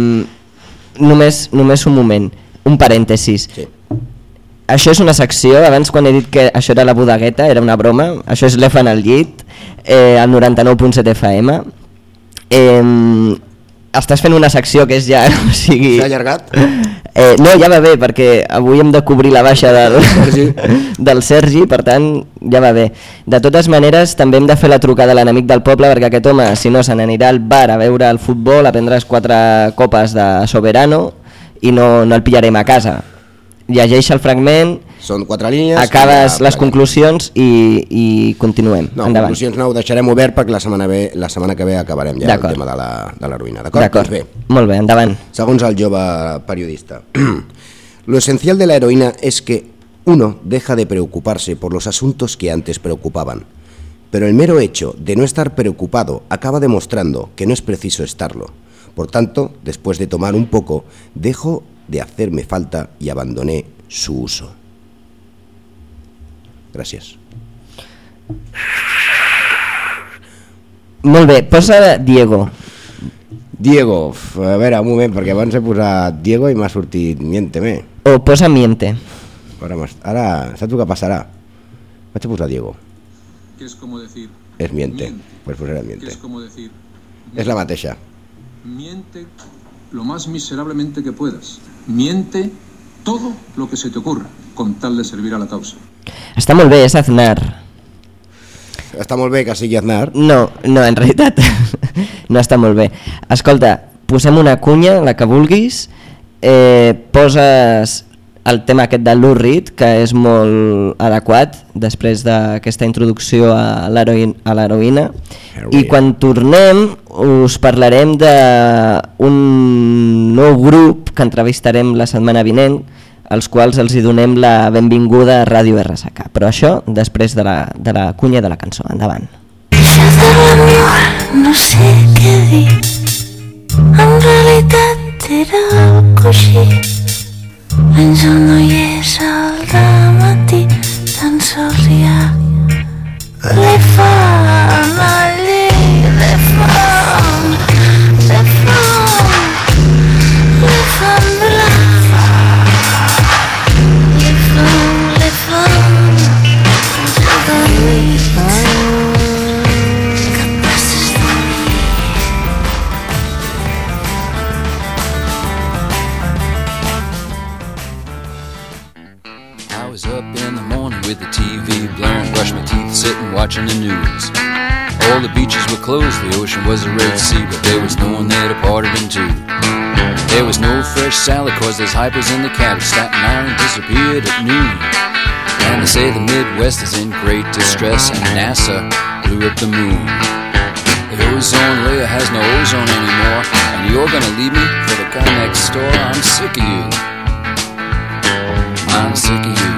només, només un moment, un parèntesis. Sí. Això és una secció, abans quan he dit que això era la bodegueta, era una broma, això és l'EFA en el llit, eh, al 99.7 FM. Eh, estàs fent una secció que és ja... *laughs* O sigui, S'ha allargat? Eh, no, ja va bé, perquè avui hem de cobrir la baixa del, Sergi. *laughs* del Sergi, per tant, ja va bé. De totes maneres, també hem de fer la trucada a l'enemic del poble, perquè aquest home, si no, se n'anirà al bar a veure el futbol, a prendre's quatre copes de Soberano i no, no el pillarem a casa. Llegeix el fragment, Són quatre línies. acabes ja les conclusions i, i continuem. No, Endavant. conclusions no, ho deixarem obert perquè la setmana, ve, la setmana que ve acabarem ja el tema de ruïna. D'acord? Doncs bé, molt bé, endavant. Según el jove periodista, *clears throat* lo esencial de la heroína es que uno deja de preocuparse por los asuntos que antes preocupaban, pero el mero hecho de no estar preocupado acaba demostrando que no es preciso estarlo. Por tanto, después de tomar un poco, dejo de hacerme falta y abandoné su uso. Gràcies. Molt bé, posa Diego. Diego, a veure, un moment, perquè abans he posat Diego i m'ha sortit Miénteme. O posa Miente. Ara, ara saps el que passarà? Vaig a posar Diego. Que es como decir, És Miente. Miente. Pues posaré que Miente. es como decir, És la mateixa. miente lo más miserablemente que puedas. Miente todo lo que se te ocurra, con tal de servir a la causa. Està molt bé, és Aznar. Està molt bé que sigui Aznar. No, no, en realitat *laughs* no està molt bé. Escolta, posem una cunya, la que vulguis, eh, poses el tema aquest de l'Urrit, que és molt adequat després d'aquesta introducció a l'heroïn- a l'heroïna, i quan tornem us parlarem d'un nou grup que entrevistarem la setmana vinent, als quals els hi donem la benvinguda a Ràdio RSK. Però això després de la, de la cunya de la cançó. Endavant. No sé què dir En realitat era algo així L'Àngel no hi és al Tan sols hi ha. l'Efan allí L'Efan L'Efan L'Efan de l'Efan the ocean was a Red Sea, but there was no one there to part it in two. There was no fresh salad, cause there's hypers in the cabbage. Staten Island disappeared at noon. And they say the Midwest is in great distress, and NASA blew up the moon. The ozone layer has no ozone anymore, and you're gonna leave me for the guy next door. I'm sick of you. I'm sick of you.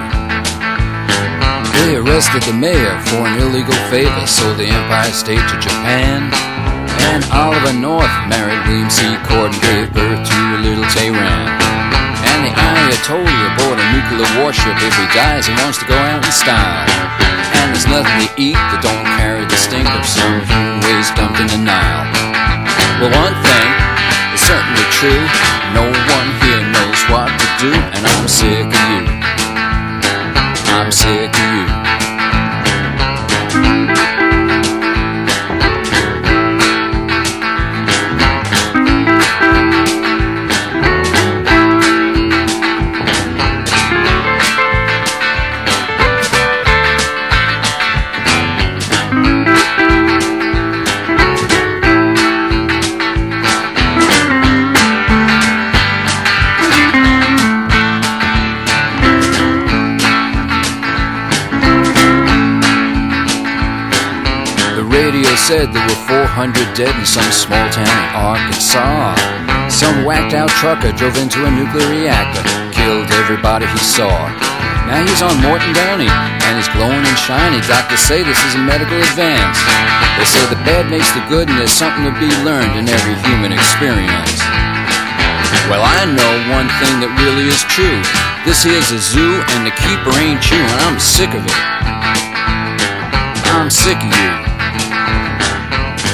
They arrested the mayor for an illegal favor, sold the Empire State to Japan. And Oliver North married William C. Cord and gave birth to a little Tehran. And the Ayatollah bought a nuclear warship. If he dies, he wants to go out in style. And there's nothing to eat that don't carry the stink of some human waste dumped in the Nile. Well, one thing is certainly true. No one here knows what to do, and I'm sick of you. I'm sick of you. Said there were 400 dead in some small town in Arkansas. Some whacked out trucker drove into a nuclear reactor, killed everybody he saw. Now he's on Morton Downey, and he's glowing and shiny. Doctors say this is a medical advance. They say the bad makes the good, and there's something to be learned in every human experience. Well, I know one thing that really is true. This here's a zoo, and the keeper ain't you, and I'm sick of it. I'm sick of you.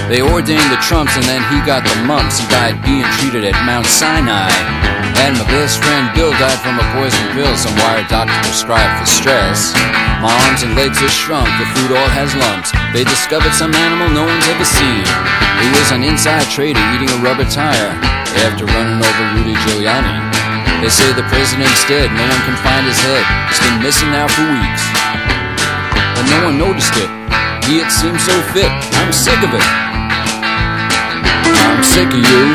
They ordained the Trumps and then he got the mumps. He died being treated at Mount Sinai. And my best friend Bill died from a poison pill some wired doctor prescribed for stress. My arms and legs are shrunk, the food all has lumps. They discovered some animal no one's ever seen. He was an inside trader eating a rubber tire after running over Rudy Giuliani. They say the president's dead, no one can find his head. He's been missing now for weeks. But no one noticed it. He it seems so fit. I'm sick of it. Sick of you.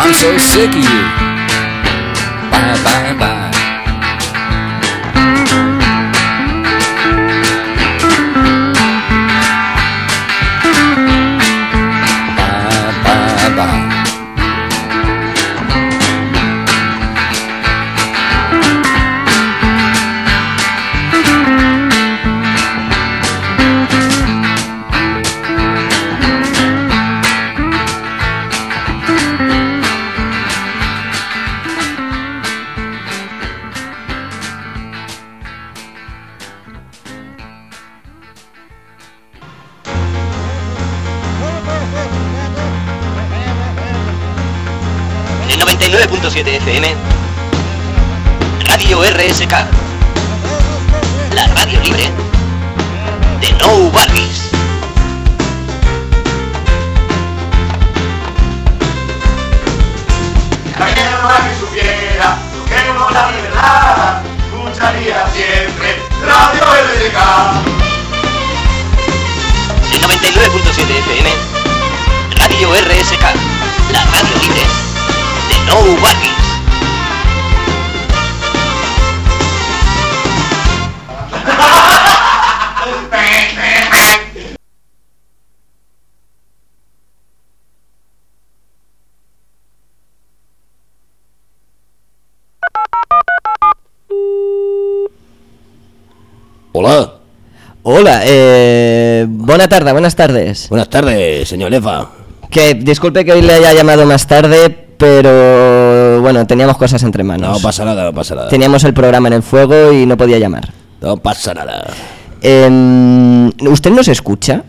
I'm so sick of you. Bye bye. Bye buenas tardes. Buenas tardes, señor Lefa. Que disculpe que hoy le haya llamado más tarde, pero bueno, teníamos cosas entre manos. No pasa nada, no pasa nada. Teníamos el programa en el fuego y no podía llamar. No pasa nada. Em, ¿Usted nos escucha?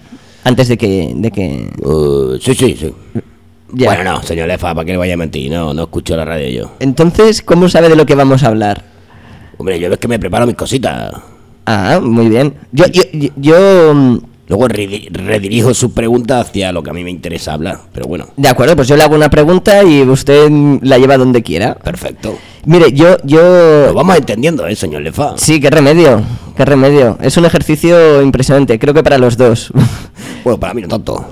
Antes de que... De que... Uh, sí, sí, sí. Ya. Bueno, no, señor Lefa, ¿para qué le vaya a mentir? No, no escucho la radio yo. Entonces, ¿cómo sabe de lo que vamos a hablar? Hombre, yo es que me preparo mis cositas. Ah, muy bien. Yo, yo, yo, yo, mm, Luego redi- redirijo su pregunta hacia lo que a mí me interesa hablar. Pero bueno, De acuerdo, pues yo le hago una pregunta y usted la lleva donde quiera. perfecto. Mire, yo, yo... Lo vamos entendiendo, ¿eh, señor Lefa? Sí, qué remedio, qué remedio. Es un ejercicio impresionante, creo que para los dos. *laughs* Bueno, para mí no tanto.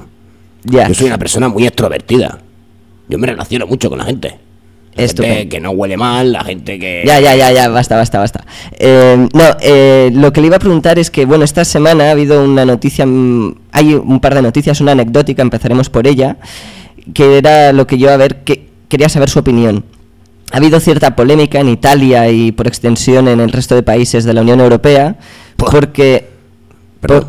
ya. Yo soy una persona muy extrovertida. Yo me relaciono mucho con la gente. La gente Estupendo. que no huele mal, la gente que... Ya, ya, ya, ya, basta, basta, basta. Eh, no, eh, lo que le iba a preguntar es que, bueno, esta semana ha habido una noticia, mm, hay un par de noticias, una anecdótica, empezaremos por ella, que era lo que yo, a ver, que quería saber su opinión. Ha habido cierta polémica en Italia y por extensión en el resto de países de la Unión Europea, porque... Perdón.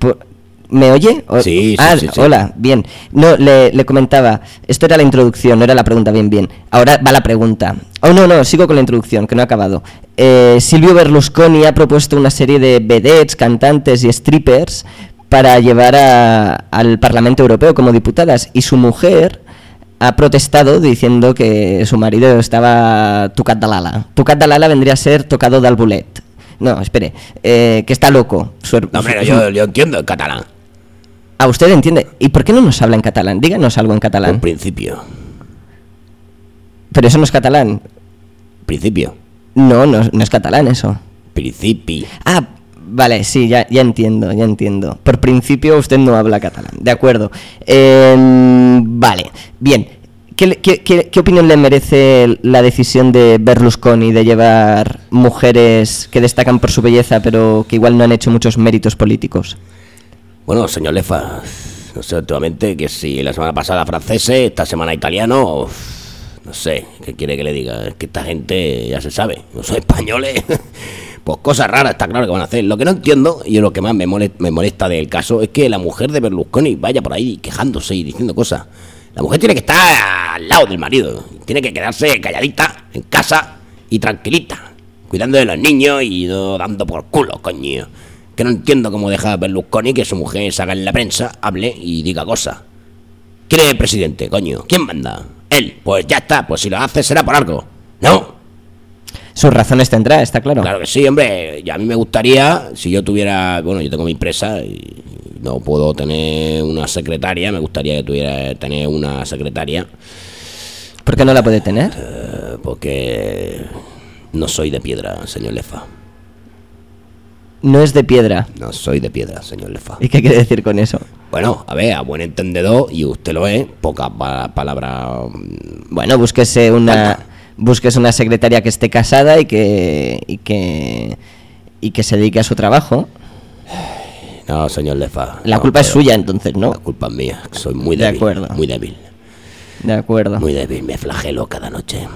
por- por- ¿Me oye? O- Sí, sí, ah, sí, sí. hola, bien. No, le, le comentaba, esto era la introducción, no era la pregunta, bien, bien. Ahora va la pregunta. Oh, no, no, sigo con la introducción, que no ha acabado. Eh, Silvio Berlusconi ha propuesto una serie de vedettes, cantantes y strippers para llevar a- al Parlamento Europeo como diputadas y su mujer ha protestado diciendo que su marido estaba tocat de l'ala. De l'ala vendría a ser tocado del bolet. No, espere, eh, que está loco. Su No, yo, yo entiendo el catalán. Ah, usted entiende. ¿Y por qué no nos habla en catalán? Díganos algo en catalán. Por principio. Pero eso no es catalán. Principio. No, no, no es catalán eso. Principi. Ah, vale, sí, ya, ya entiendo, ya entiendo. Por principio usted no habla catalán, de acuerdo. Em, vale, bien. ¿Qué, qué- qué- qué opinión le merece la decisión de Berlusconi de llevar mujeres que destacan por su belleza pero que igual no han hecho muchos méritos políticos? Bueno, señor Lefa, no sé, últimamente que si la semana pasada franceses, esta semana italiano, no sé, ¿qué quiere que le diga? Es que esta gente ya se sabe, no son españoles, *laughs* pues cosas raras está claro que van a hacer. Lo que no entiendo y lo que más me molesta, me molesta del caso es que la mujer de Berlusconi vaya por ahí quejándose y diciendo cosas. La mujer tiene que estar al lado del marido, tiene que quedarse calladita en casa y tranquilita, cuidando de los niños y no dando por culo, coño. Que no entiendo cómo deja a Berlusconi que su mujer salga en la prensa, hable y diga cosas. ¿Quién es el presidente, coño? ¿Quién manda? Él. Pues ya está, pues si lo hace será por algo. No. Sus razones tendrá, está claro. Claro que sí, hombre. Y a mí me gustaría, si yo tuviera, bueno, yo tengo mi empresa y no puedo tener una secretaria, me gustaría que tuviera tener una secretaria. ¿Por qué no la puede tener? Eh, porque no soy de piedra, señor Lefa. No es de piedra. No soy de piedra, señor Lefa. ¿Y qué quiere decir con eso? Bueno, a ver, a buen entendedor, y usted lo es, poca pa- palabra. mm, Bueno, búsquese una búsquese una secretaria que esté casada y que y que y que se dedique a su trabajo. No, señor Lefa. La no culpa es suya, entonces, ¿no? La culpa es mía, soy muy De débil. acuerdo. Muy débil. De acuerdo. Muy débil, me flagelo cada noche.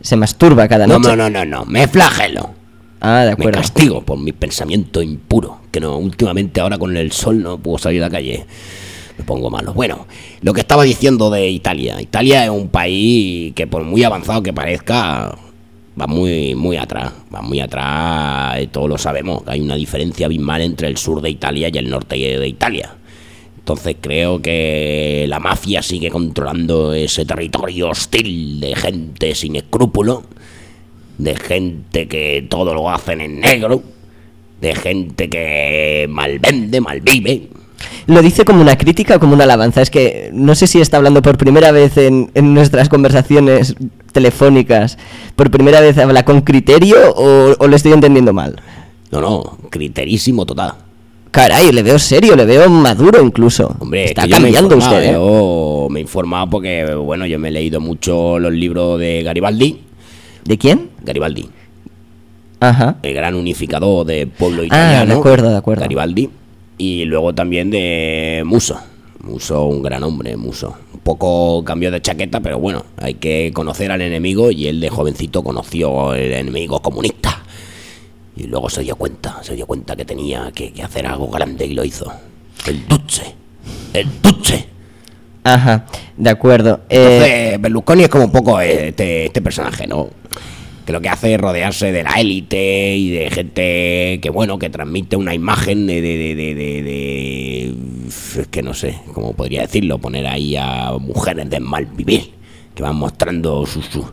Se masturba cada No, noche. no, no, no, no, me flagelo. Ah, de Me castigo por mi pensamiento impuro. Que no, últimamente ahora con el sol no puedo salir a la calle. Me pongo malo. Bueno, lo que estaba diciendo de Italia. Italia es un país que por muy avanzado que parezca, va muy, muy atrás. Va muy atrás, eh, todos lo sabemos. Hay una diferencia abismal entre el sur de Italia y el norte de Italia. Entonces creo que la mafia sigue controlando ese territorio hostil de gente sin escrúpulo, de gente que todo lo hacen en negro, de gente que malvende, malvive. ¿Lo dice como una crítica o como una alabanza? Es que no sé si está hablando por primera vez en, en nuestras conversaciones telefónicas. ¿Por primera vez habla con criterio o, o lo estoy entendiendo mal? No, no, criterísimo total. Caray, le veo serio, le veo maduro incluso. Hombre, es está que cambiando usted, ¿eh? Yo me he informado porque, bueno, yo me he leído mucho los libros de Garibaldi. ¿De quién? Garibaldi. Ajá. el gran unificador del pueblo Ah, italiano. de acuerdo, de acuerdo. Garibaldi. Y luego también de Muso. Muso, un gran hombre, Muso. Un poco cambió de chaqueta, pero bueno, hay que conocer al enemigo y él de jovencito conoció el enemigo comunista. Y luego se dio cuenta, se dio cuenta que tenía que, que hacer algo grande y lo hizo. El Duce. El Duce. Ajá, de acuerdo. Eh, Entonces, Berlusconi es como un poco este, este personaje, ¿no? Que lo que hace es rodearse de la élite y de gente que, bueno, que transmite una imagen de... de, de, es que no sé cómo podría decirlo, poner ahí a mujeres de mal vivir, que van mostrando sus su,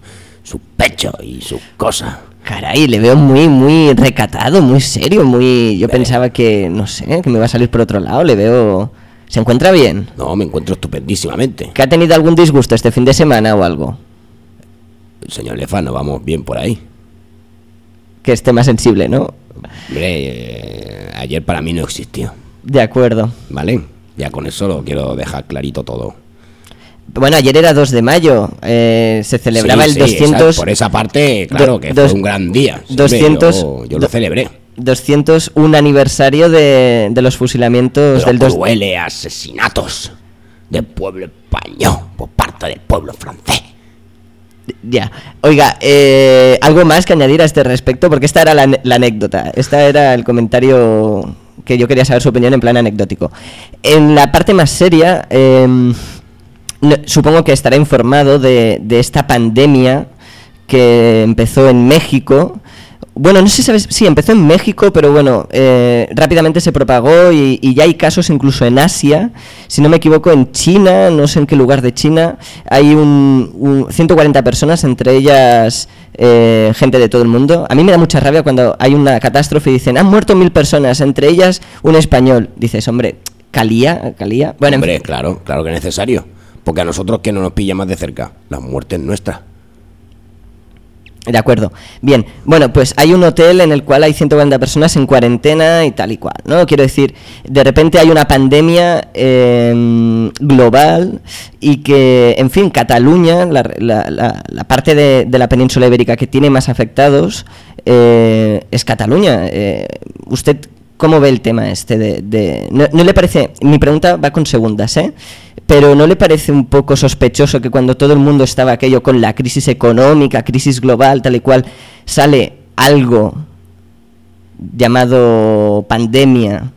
sus pechos y sus cosas. Caray, le veo muy, muy recatado, muy serio, muy... Yo pensaba que, no sé, que me iba a salir por otro lado, le veo... ¿Se encuentra bien? No, me encuentro estupendísimamente. ¿Que ha tenido algún disgusto este fin de semana o algo? Señor Lefano, vamos bien por ahí. Que esté más sensible, ¿no? Hombre, eh, ayer para mí no existió. De acuerdo. ¿Vale? Ya con eso lo quiero dejar clarito todo. Bueno, ayer era 2 de mayo, eh, se celebraba Sí, el sí, 200... esa- por esa parte, claro, que dos- fue un gran día. Sí, 200... hombre, yo, yo lo celebré. 201 aniversario de, de los fusilamientos del 2... crueles asesinatos del pueblo español por parte del pueblo francés. Ya. Oiga, eh, algo más que añadir a este respecto, porque esta era la, anécdota, esta era el comentario que yo quería saber su opinión en plan anecdótico. En la parte más seria, no- supongo que estará informado de esta pandemia que empezó en México, Bueno, no sé si sabes, sí, empezó en México, pero bueno, eh, rápidamente se propagó y, y ya hay casos incluso en Asia, si no me equivoco, en China, no sé en qué lugar de China, hay un, un 140 personas, entre ellas eh, gente de todo el mundo. A mí me da mucha rabia cuando hay una catástrofe y dicen, han muerto mil personas, entre ellas un español. Dices, hombre, calía, calía. Bueno, en Hombre, claro, claro que es necesario. Porque a nosotros que no nos pilla más de cerca, la muerte es nuestra. De acuerdo. Bien, bueno, pues hay un hotel en el cual hay 140 personas en cuarentena y tal y cual, ¿no? Quiero decir, de repente hay una pandemia eh, global y que, en fin, Cataluña, la, la- la- la parte de, de la península ibérica que tiene más afectados, eh, es Cataluña. Eh, ¿Usted cómo ve el tema este de... no, no le parece... Mi pregunta va con segundas, ¿eh? Pero ¿no le parece un poco sospechoso que cuando todo el mundo estaba aquello con la crisis económica, crisis global, tal y cual, sale algo llamado pandemia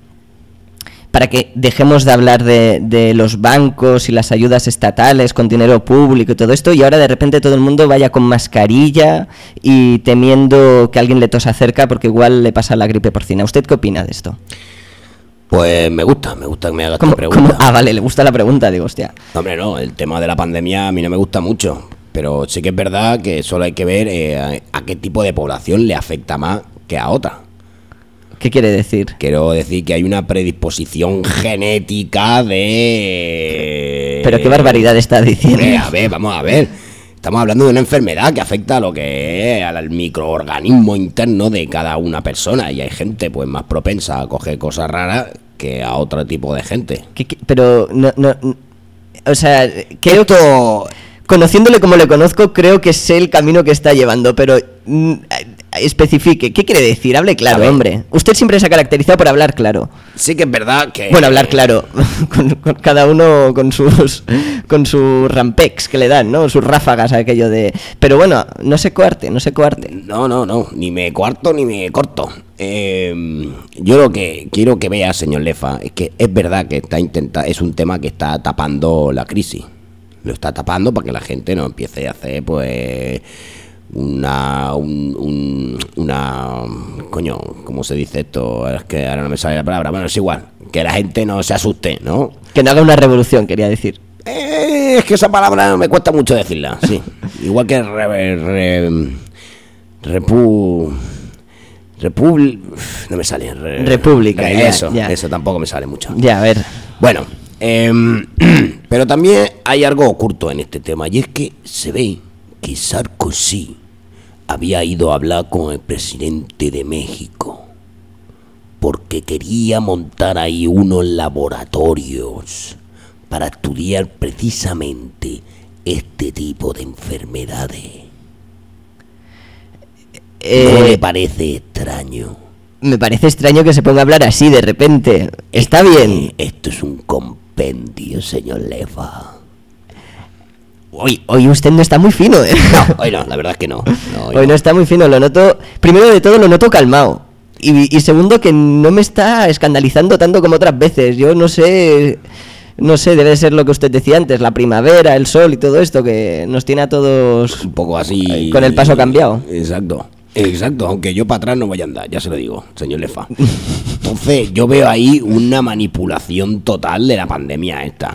para que dejemos de hablar de, de los bancos y las ayudas estatales con dinero público y todo esto y ahora de repente todo el mundo vaya con mascarilla y temiendo que alguien le tosa cerca porque igual le pasa la gripe porcina. ¿Usted qué opina de esto? Pues me gusta, me gusta que me hagas ¿Cómo- esta pregunta. cómo- Ah, vale, le gusta la pregunta, digo, hostia. Hombre, no, el tema de la pandemia a mí no me gusta mucho, pero sí que es verdad que solo hay que ver eh, a, a qué tipo de población le afecta más que a otra. ¿Qué quiere decir? Quiero decir que hay una predisposición genética de... Pero qué barbaridad está diciendo. Hombre, a ver, vamos a ver. Estamos hablando de una enfermedad que afecta a lo que es al microorganismo interno de cada una persona y hay gente pues más propensa a coger cosas raras que a otro tipo de gente. ¿Qué- qué- pero no, no, o sea, creo que conociéndole como le conozco, creo que sé el camino que está llevando, pero mm, especifique, ¿qué quiere decir? Hable claro, hombre. Usted siempre se ha caracterizado por hablar claro. Sí que es verdad que... Bueno, hablar claro, *laughs* con, con cada uno con sus con sus rampex que le dan, ¿no? Sus ráfagas aquello de, pero bueno, no se coarte, no se coarte. No, no, no, ni me cuarto ni me corto. Eh, yo lo que quiero que vea, señor Lefa, es que es verdad que está intenta es un tema que está tapando la crisis. Lo está tapando para que la gente no empiece a hacer, pues, una, un, un- una, coño, ¿cómo se dice esto? Es que ahora no me sale la palabra. Bueno, es igual, que la gente no se asuste, ¿no? Que no haga una revolución, quería decir. Eh, es que esa palabra me cuesta mucho decirla, sí. Igual que re, re- repu, republ, no me sale. re- República, re- ya, eso, ya. eso tampoco me sale mucho. Ya, a ver. Bueno, em, *clears throat* pero también hay algo oculto en este tema y es que se ve que Sarkozy había ido a hablar con el presidente de México porque quería montar ahí unos laboratorios para estudiar precisamente este tipo de enfermedades. ¿No Eh, le parece extraño? me parece extraño que se ponga a hablar así de repente. Está bien. Esto es un compendio, señor Lefa. Hoy, hoy usted no está muy fino, ¿eh? *laughs* No, *laughs* hoy no, la verdad es que no. No, hoy Hoy no está muy fino, lo noto. Primero de todo, lo noto calmado. Y, y segundo, que no me está escandalizando tanto como otras veces. Yo no sé. No sé, debe ser lo que usted decía antes, la primavera, el sol y todo esto que nos tiene a todos un poco así. con el paso cambiado. Exacto. Exacto, aunque yo para atrás no voy a andar, ya se lo digo, señor Lefa. Entonces, yo veo ahí una manipulación total de la pandemia esta.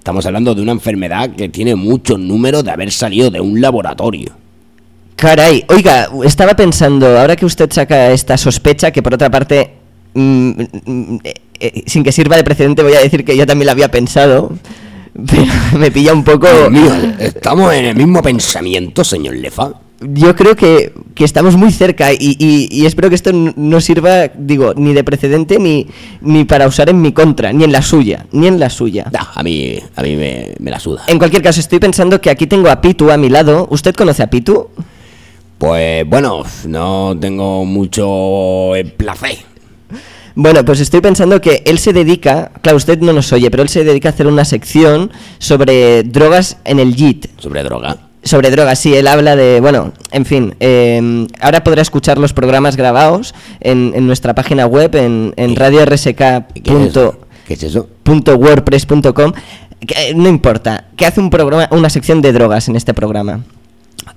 Estamos hablando de una enfermedad que tiene muchos números de haber salido de un laboratorio. Caray, oiga, estaba pensando, ahora que usted saca esta sospecha, que por otra parte, mm, mm, eh, eh, sin que sirva de precedente, voy a decir que yo también la había pensado, *laughs* pero me pilla un poco... Dios mío, estamos en el mismo pensamiento, señor Lefa. Yo creo que, que estamos muy cerca y, y- y espero que esto no sirva, digo, ni de precedente ni, ni para usar en mi contra, ni en la suya, ni en la suya. A mí, a mí me, me la suda. En cualquier caso, estoy pensando que aquí tengo a Pitu a mi lado. ¿Usted conoce a Pitu? Pues bueno, no tengo mucho eh, placer. Bueno, pues estoy pensando que él se dedica, claro, usted no nos oye, pero él se dedica a hacer una sección sobre drogas en el JIT. Sobre droga. Sobre drogas, sí, él habla de, bueno, en fin, eh, ahora podrá escuchar los programas grabados en, en nuestra página web, en, en radiorsk.wordpress.com. ¿Qué es eh, No importa, que hace un programa, una sección de drogas en este programa.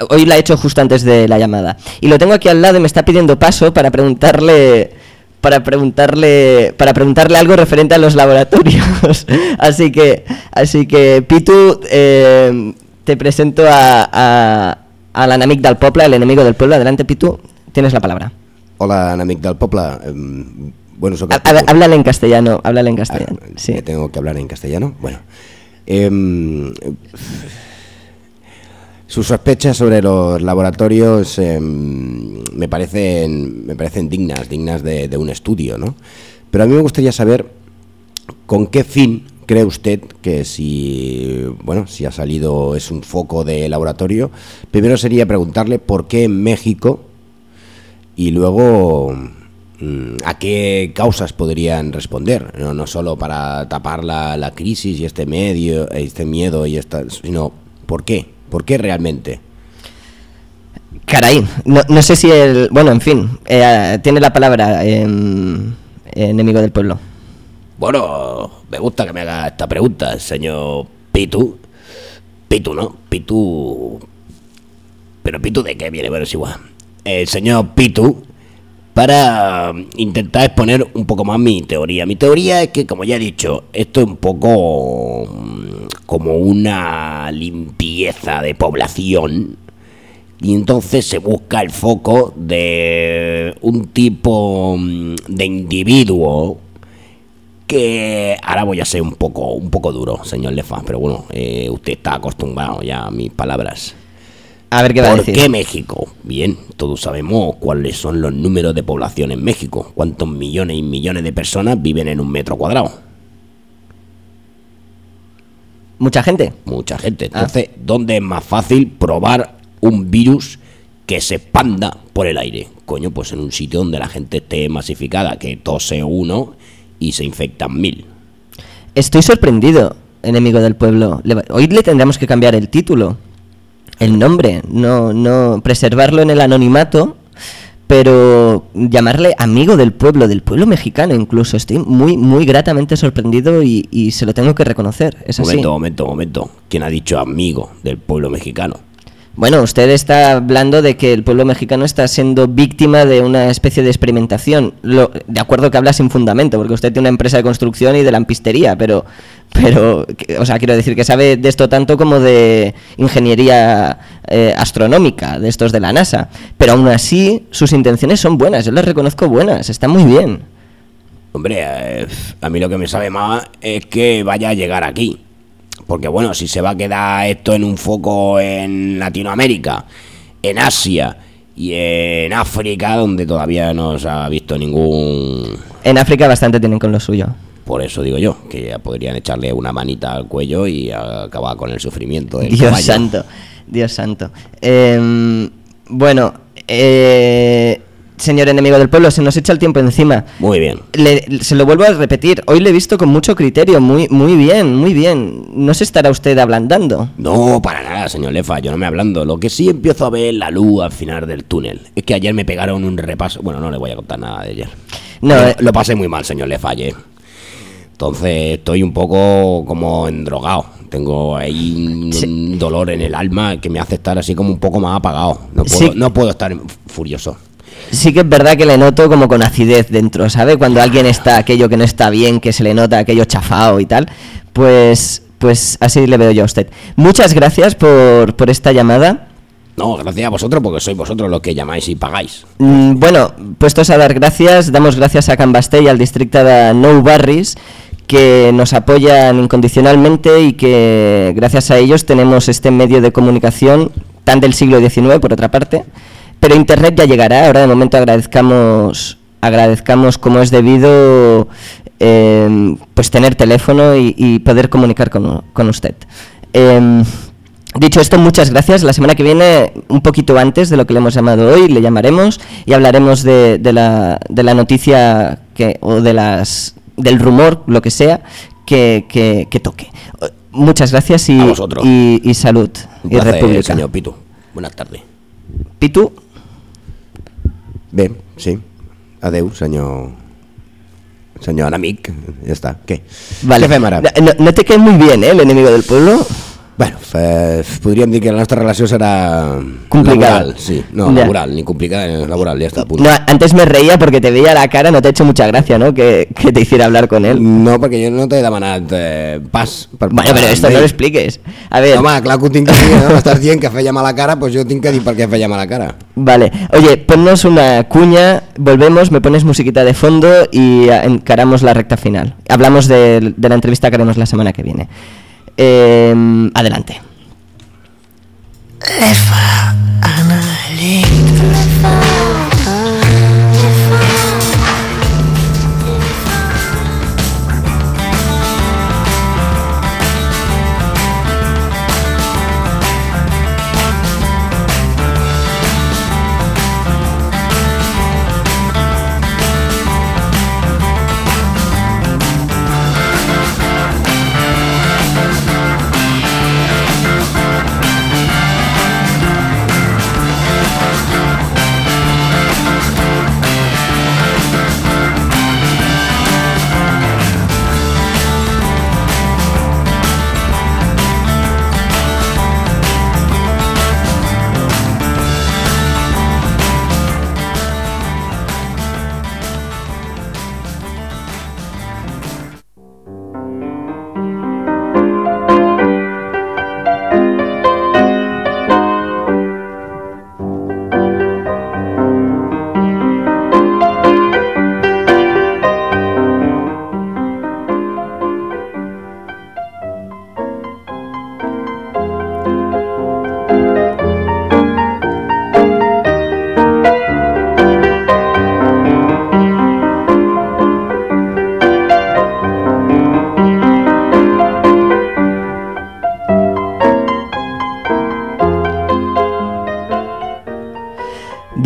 Hoy la he hecho justo antes de la llamada. Y lo tengo aquí al lado y me está pidiendo paso para preguntarle para preguntarle para preguntarle algo referente a los laboratorios. *laughs* así que así que Pitu eh, te presento a, a, al enemic del poble, el enemigo del pueblo. Adelante Pitu, tienes la palabra. Hola, enemic del poble. Em, bueno, Pitu. Háblale en castellano, háblale en castellano. Ah, Sí. ¿me tengo que hablar en castellano? Bueno. Em, sus sospechas sobre los laboratorios em, me, parecen, me parecen dignas, dignas de, de un estudio, ¿no? Pero a mí me gustaría saber con qué fin cree usted que si, bueno, si ha salido es un foco de laboratorio, primero sería preguntarle por qué en México y luego mm, a qué causas podrían responder, no, no solo para tapar la, la crisis y este medio, este miedo y esta, sino por qué, por qué realmente. Caray, no, no sé si el... Bueno, en fin, eh, tiene la palabra em, enemigo del pueblo. Bueno, me gusta que me haga esta pregunta, señor Pitu. Pitu, ¿no? Pitu. Pero Pitu de qué viene, bueno, es igual. El señor Pitu, para intentar exponer un poco más mi teoría. Mi teoría es que, como ya he dicho, esto es un poco mm, como una limpieza de población. Y entonces se busca el foco de un tipo mm, de individuo que ahora voy a ser un poco un poco duro, señor Lefa, pero bueno, eh, usted está acostumbrado ya a mis palabras. A ver qué va a ¿Por qué México? Bien, todos sabemos cuáles son los números de población en México, cuántos millones y millones de personas viven en un metro cuadrado. ¿Mucha gente? Mucha gente. Entonces, ¿dónde es más fácil probar un virus que se expanda por el aire? Coño, pues en un sitio donde la gente esté masificada, que tose uno y se infectan mil. Estoy sorprendido, enemigo del pueblo. Hoy le tendremos que cambiar el título, el nombre, no, no preservarlo en el anonimato, pero llamarle amigo del pueblo, del pueblo mexicano incluso. Estoy muy, muy gratamente sorprendido y, y se lo tengo que reconocer. Es así. Momento, momento, momento. ¿Quién ha dicho amigo del pueblo mexicano? Bueno, usted está hablando de que el pueblo mexicano está siendo víctima de una especie de experimentación. Lo- de acuerdo que habla sin fundamento, porque usted tiene una empresa de construcción y de lampistería, pero, pero, o sea, quiero decir que sabe de esto tanto como de ingeniería eh, astronómica, de estos de la NASA. Pero aún así, sus intenciones son buenas, yo las reconozco buenas, están muy bien. Hombre, eh, a mí lo que me sabe más es que vaya a llegar aquí. Porque bueno, si se va a quedar esto en un foco en Latinoamérica, en Asia y en África, donde todavía no se ha visto ningún... En África bastante tienen con lo suyo. Por eso digo yo, que ya podrían echarle una manita al cuello y acabar con el sufrimiento del Dios caballo. santo, Dios santo. Em, bueno, eh, señor enemigo del pueblo, se nos echa el tiempo encima. Muy bien. Le- se lo vuelvo a repetir, hoy le he visto con mucho criterio, muy, muy bien, muy bien. ¿No se estará usted ablandando? No, para nada, señor Lefa, yo no me hablando. Lo que sí empiezo a ver la luz al final del túnel. Es que ayer me pegaron un repaso. Bueno, no le voy a contar nada de ayer. No, lo, eh. lo pasé muy mal, señor Lefa, ayer. Entonces estoy un poco como endrogado. Tengo ahí un, un dolor en el alma que me hace estar así como un poco más apagado. No puedo, Sí. no puedo estar furioso. Sí que es verdad que le noto como con acidez dentro, ¿sabe? Cuando alguien está aquello que no está bien, que se le nota aquello chafao y tal, pues, pues así le veo yo a usted. Muchas gracias por, por esta llamada. No, gracias a vosotros porque sois vosotros los que llamáis y pagáis. Mm, Bueno, puestos a dar gracias, damos gracias a Can Basté y al distrito de Nou Barris que nos apoyan incondicionalmente y que gracias a ellos tenemos este medio de comunicación tan del siglo XIX, por otra parte. Pero Internet ya llegará, ahora de momento agradezcamos, agradezcamos como es debido eh, pues tener teléfono y, y poder comunicar con, con usted. Em, Dicho esto, muchas gracias. La semana que viene, un poquito antes de lo que le hemos llamado hoy, le llamaremos y hablaremos de, de la, de la noticia que, o de las, del rumor, lo que sea, que, que- que toque. Muchas gracias y, y, y salud. Un y placer, República. señor Pitu. Buenas tardes. Pitu, Bé, sí. Adeu, senyor... Senyor amic. Ja està. Què? vale. Què fem ara? No, no te cae muy bien, ¿eh? El enemigo del pueblo. Bueno, eh, podríem dir que la nostra relació serà... Complicada. Laboral, sí. No, Ya. laboral, ni complicada, ni laboral, ya está. punto. No, antes me reía porque te veía la cara, no te ha hecho mucha gracia, ¿no? Que, que te hiciera hablar con él. No, perquè jo no t'he demanat eh, pas per Bueno, pero esto no lo ell. expliques. A ver. Home, clar que ho tinc que dir, no? M'estàs dient que feia mala cara, doncs jo tinc que dir per què feia mala cara. Vale. Oye, ponnos una cuña, volvemos, me pones musiquita de fondo y encaramos la recta final. Hablamos de, de la entrevista que haremos la semana que viene. Eh, adelante.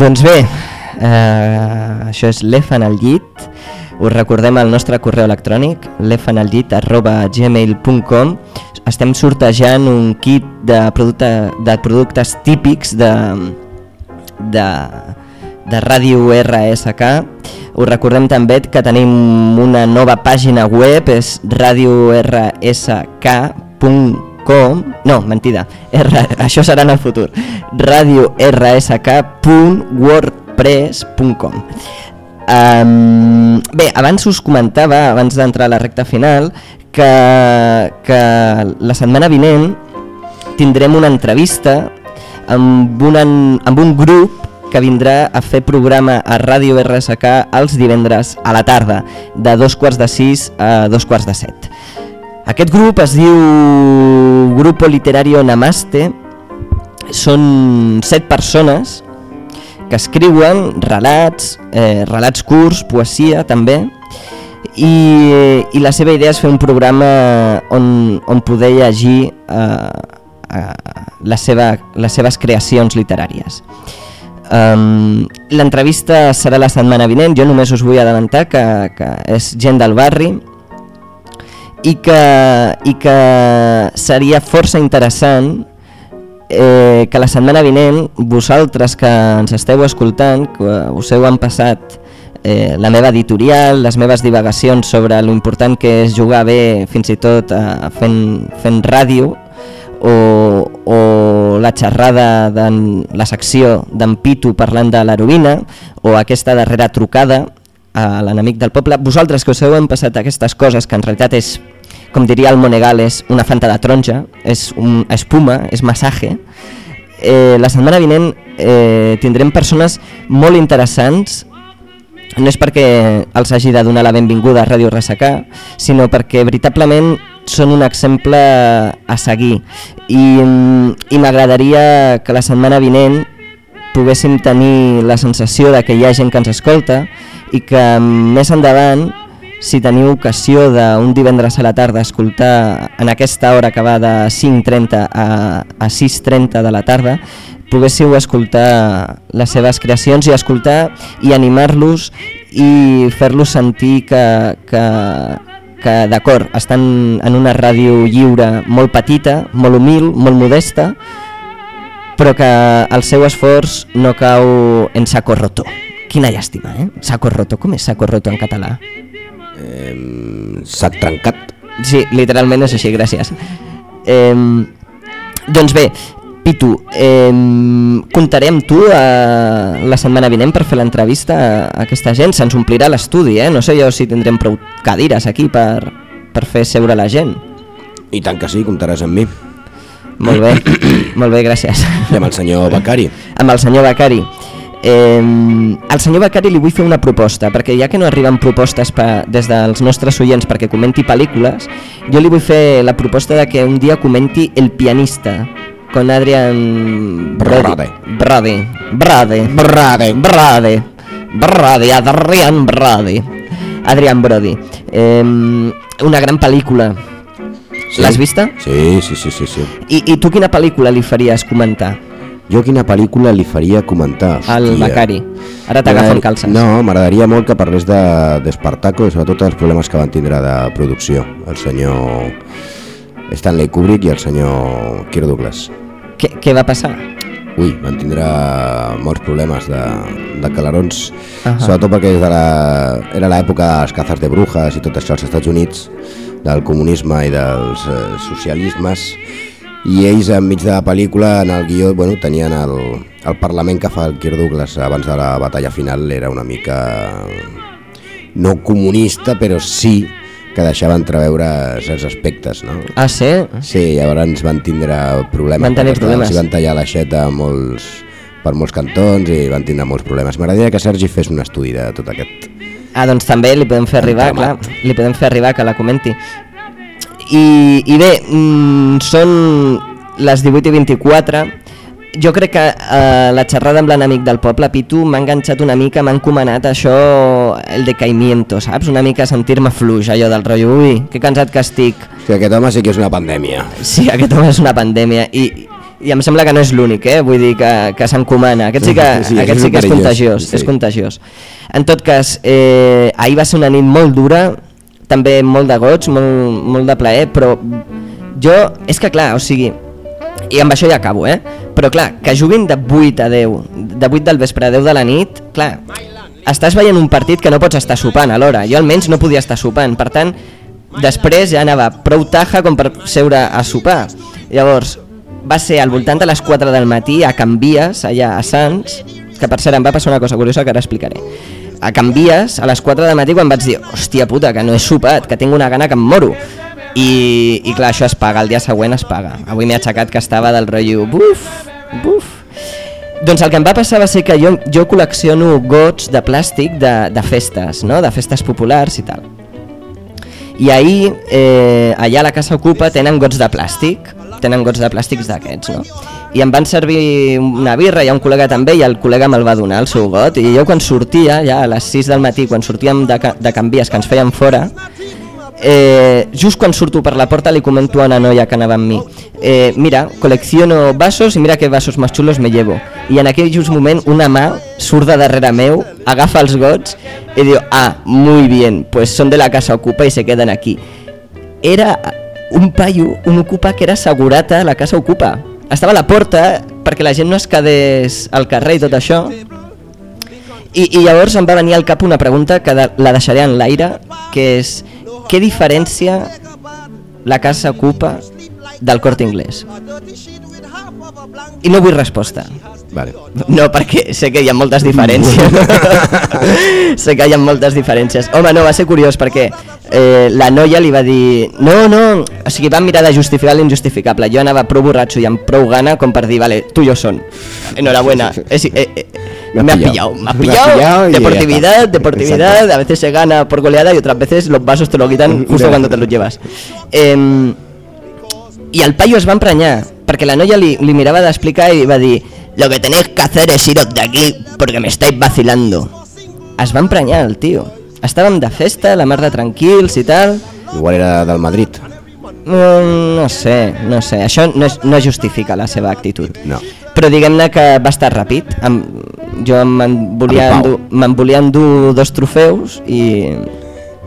Doncs bé, eh, això és l'EFAN al llit. Us recordem el nostre correu electrònic, lefanallit.gmail.com Estem sortejant un kit de, producte, de productes típics de, de, de Ràdio RSK. Us recordem també que tenim una nova pàgina web, és radiorsk.com no, mentida, R, això serà en el futur. radiorsk.wordpress.com um, Bé, abans us comentava, abans d'entrar a la recta final, que, que la setmana vinent tindrem una entrevista amb, una, amb un grup que vindrà a fer programa a Ràdio RSK els divendres a la tarda, de dos quarts de sis a dos quarts de set. Aquest grup es diu Grupo Literario Namaste, són set persones que escriuen relats, eh, relats curts, poesia també, i, i la seva idea és fer un programa on, on poder llegir eh, eh, la seva, les seves creacions literàries. Um, L'entrevista serà la setmana vinent, jo només us vull adelantar que, que és gent del barri i que, i que seria força interessant eh, que la setmana vinent vosaltres que ens esteu escoltant, que us heu passat eh, la meva editorial, les meves divagacions sobre lo important que és jugar bé fins i tot eh, fent, fent ràdio o, o la xerrada de la secció d'en Pitu parlant de l'heroïna o aquesta darrera trucada a l'enemic del poble, vosaltres que us heu passat aquestes coses que en realitat és com diria el Monegal, és una fanta de taronja, és un espuma, és massatge. Eh, la setmana vinent eh, tindrem persones molt interessants, no és perquè els hagi de donar la benvinguda a Ràdio Ressacà, sinó perquè veritablement són un exemple a seguir. I, i m'agradaria que la setmana vinent poguéssim tenir la sensació de que hi ha gent que ens escolta i que més endavant si teniu ocasió d'un divendres a la tarda escoltar en aquesta hora que va de 5.30 a, a 6.30 de la tarda poguéssiu escoltar les seves creacions i escoltar i animar-los i fer-los sentir que, que, que d'acord, estan en una ràdio lliure molt petita, molt humil, molt modesta, però que el seu esforç no cau en saco roto. Quina llàstima, eh? Saco roto, com és saco roto en català? Eh, Sac trencat. Sí, literalment és així, gràcies. Eh, Doncs bé, Pitu, eh, comptaré amb tu eh, la setmana vinent per fer l'entrevista a, a aquesta gent. Se'ns omplirà l'estudi, eh? No sé jo si tindrem prou cadires aquí per, per fer seure la gent. I tant que sí, comptaràs amb mi. Molt bé, *coughs* molt bé, gràcies. I amb el senyor Becari. Amb el senyor Becari. Eh, al senyor Becari li vull fer una proposta, perquè ja que no arriben propostes pa, des dels nostres oients perquè comenti pel·lícules, jo li vull fer la proposta de que un dia comenti El pianista, con Adrian Brode. Brode. Brode. Brode. Brode. Brode. Adrian Brode. Adrian Brody. Eh, una gran pel·lícula. Sí? L'has vista? Sí, sí, sí, sí, sí. I, I tu quina pel·lícula li faries comentar? Jo quina pel·lícula li faria comentar? Al Becari. Ara t'agafa el calces. No, m'agradaria molt que parlés de d'Espartaco i sobretot els problemes que van tindre de producció el senyor Stanley Kubrick i el senyor Kirk Douglas. Què, què va passar? Ui, van tindre molts problemes de, de calarons, Ahà. sobretot perquè des de la, era l'època de les cazes de brujas i tot això als Estats Units, del comunisme i dels eh, socialismes, i ells enmig de la pel·lícula, en el guió, bueno, tenien el, el Parlament que fa el Kirk Douglas abans de la batalla final, era una mica no comunista, però sí que deixava entreveure certs aspectes, no? Ah, sí? Sí, llavors van tindre problemes. Van tenir problemes. Van tallar l'aixeta molts, per molts cantons i van tindre molts problemes. M'agradaria que Sergi fes un estudi de tot aquest... Ah, doncs també li podem fer arribar, clar, li podem fer arribar que la comenti. I, i bé, mm, són les 18 i 24, jo crec que eh, la xerrada amb l'enemic del poble, Pitu, m'ha enganxat una mica, m'ha encomanat això, el decaimiento, saps? Una mica sentir-me fluix, allò del rotllo, ui, que cansat que estic. Sí, aquest home sí que és una pandèmia. Sí, aquest home és una pandèmia i, i em sembla que no és l'únic, eh? vull dir que, que s'encomana. Aquest sí que, Sí, sí, aquest sí que és contagiós, sí. és contagiós. En tot cas, eh, ahir va ser una nit molt dura, també molt de goig, molt, molt de plaer, però jo, és que clar, o sigui, i amb això ja acabo, eh? Però clar, que juguin de 8 a 10, de 8 del vespre a 10 de la nit, clar, estàs veient un partit que no pots estar sopant alhora. Jo almenys no podia estar sopant, per tant, després ja anava prou taja com per seure a sopar. Llavors, va ser al voltant de les 4 del matí a Canvies, allà a Sants, que per cert em va passar una cosa curiosa que ara explicaré. A Canvies, a les 4 del matí, quan vaig dir, hòstia puta, que no he sopat, que tinc una gana que em moro. I, i clar, això es paga, el dia següent es paga. Avui m'he aixecat que estava del rotllo, buf, buf. Doncs el que em va passar va ser que jo, jo col·lecciono gots de plàstic de, de festes, no? de festes populars i tal. I ahir, eh, allà a la Casa Ocupa tenen gots de plàstic, tenen gots de plàstics d'aquests, no? I em van servir una birra, i un col·lega també, i el col·lega me'l va donar, el seu got, i jo quan sortia, ja a les 6 del matí, quan sortíem de, ca- de canvies que ens feien fora, eh, just quan surto per la porta li comento a una noia que anava amb mi. Eh, mira, colecciono vasos i mira que vasos més xulos me llevo. I en aquell just moment una mà surt de darrere meu, agafa els gots i diu, ah, muy bien pues son de la casa ocupa i se queden aquí. Era un paio, un ocupa que era segurata a la casa ocupa. Estava a la porta perquè la gent no es quedés al carrer i tot això. I, i llavors em va venir al cap una pregunta que de, la deixaré en l'aire, que és què diferència la casa ocupa del Corte Inglés? I no vull resposta. Vale. *laughs* No, perquè sé que hi ha moltes diferències. *laughs* sé que hi ha moltes diferències. Home, no, va ser curiós perquè eh, la noia li va dir no, no, o sigui, van mirar de justificar l'injustificable. Jo anava prou borratxo i amb prou gana com per dir, vale, tu i jo són. Enhorabuena. Eh, eh, Me ha me ha pillado. me ha Me ha pillado Deportividad, deportividad. Exacto. A veces se gana por goleada y otras veces los vasos te lo quitan *laughs* justo cuando te los llevas. Eh, i el paio es va emprenyar, perquè la noia li, li mirava d'explicar i va dir lo que tenéis que hacer es iros de aquí porque me estáis vacilando. Es va emprenyar el tio. Estàvem de festa, la mar de tranquils i tal. Igual era del Madrid. Mm, no sé, no sé. Això no, és, no justifica la seva actitud. No. Però diguem-ne que va estar ràpid. Em, jo me'n volia, endur, me'n volia endur dos trofeus i,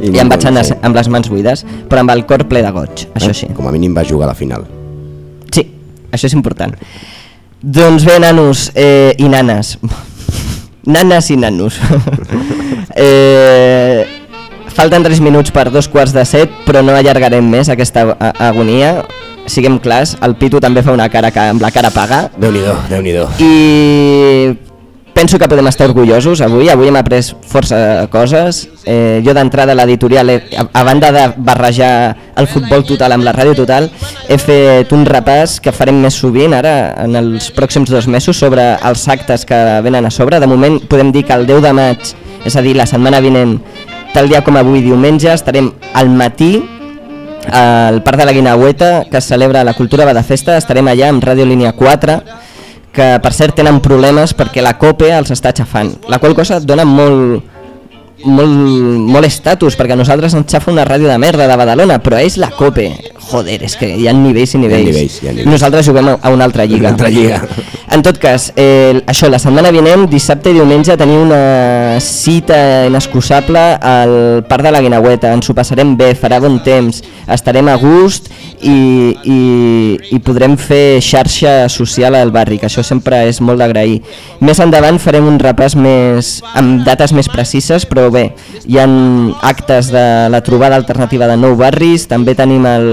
i, no i em vaig anar sí. amb les mans buides, però amb el cor ple de goig, això sí. Com a mínim va jugar a la final. Sí, això és important. Doncs bé, nanos eh, i nanes. *laughs* nanes i nanos. *laughs* eh, falten 3 minuts per dos quarts de set, però no allargarem més aquesta agonia. Siguem clars, el Pitu també fa una cara que amb la cara paga Déu-n'hi-do, déu nhi déu i penso que podem estar orgullosos. Avui, avui hem après força coses. Eh, jo d'entrada l'editorial he- a, a banda de barrejar el futbol total amb la ràdio total he fet un repàs que farem més sovint ara en els pròxims dos mesos sobre els actes que venen a sobre. De moment podem dir que el 10 de maig és a dir la setmana vinent tal dia com avui diumenge estarem al matí al Parc de la Guinaueta que es celebra la Cultura va de Festa. Estarem allà amb Ràdio Línia 4 que per cert tenen problemes perquè la COPE els està aixafant la qual cosa et dona molt molt, molt estatus perquè nosaltres ens xafa una ràdio de merda de Badalona però és la COPE joder, és que hi ha nivells i nivells, nivells, hi ha nivells. nosaltres juguem a, una altra lliga Una altra lliga. en tot cas, eh, això, la setmana vinent, dissabte i diumenge, tenim una cita inexcusable al Parc de la Guinaueta. Ens ho passarem bé, farà bon temps, estarem a gust i, i, i podrem fer xarxa social al barri, que això sempre és molt d'agrair. Més endavant farem un repàs més, amb dates més precises, però bé, hi ha actes de la trobada alternativa de nou barris, també tenim el,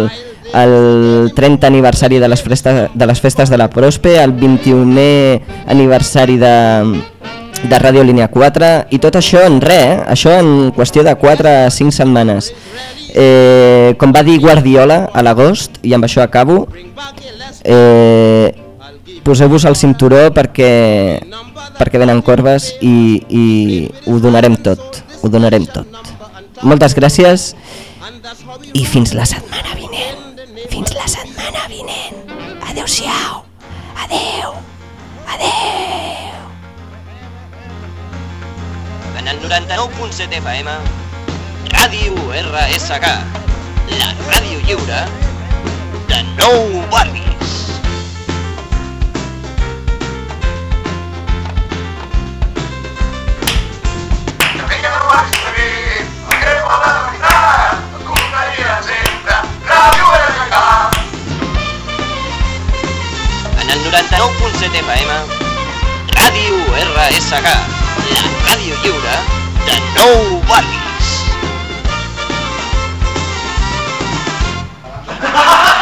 el 30 aniversari de les, festes, de les festes de la Prospe, el 21è aniversari de, de Ràdio Línia 4 i tot això en res, eh? això en qüestió de 4 a 5 setmanes. Eh, com va dir Guardiola a l'agost, i amb això acabo, eh, poseu-vos el cinturó perquè, perquè venen corbes i, i ho donarem tot, ho donarem tot. Moltes gràcies i fins la setmana vinent. Fins la setmana vinent. Adéu-siau. Adéu. Adéu. En el 99.7 FM, Ràdio RSK, la ràdio lliure de Nou Barris. En el 99.7 FM, Ràdio RSK, la ràdio lliure de Nou Barris. *laughs*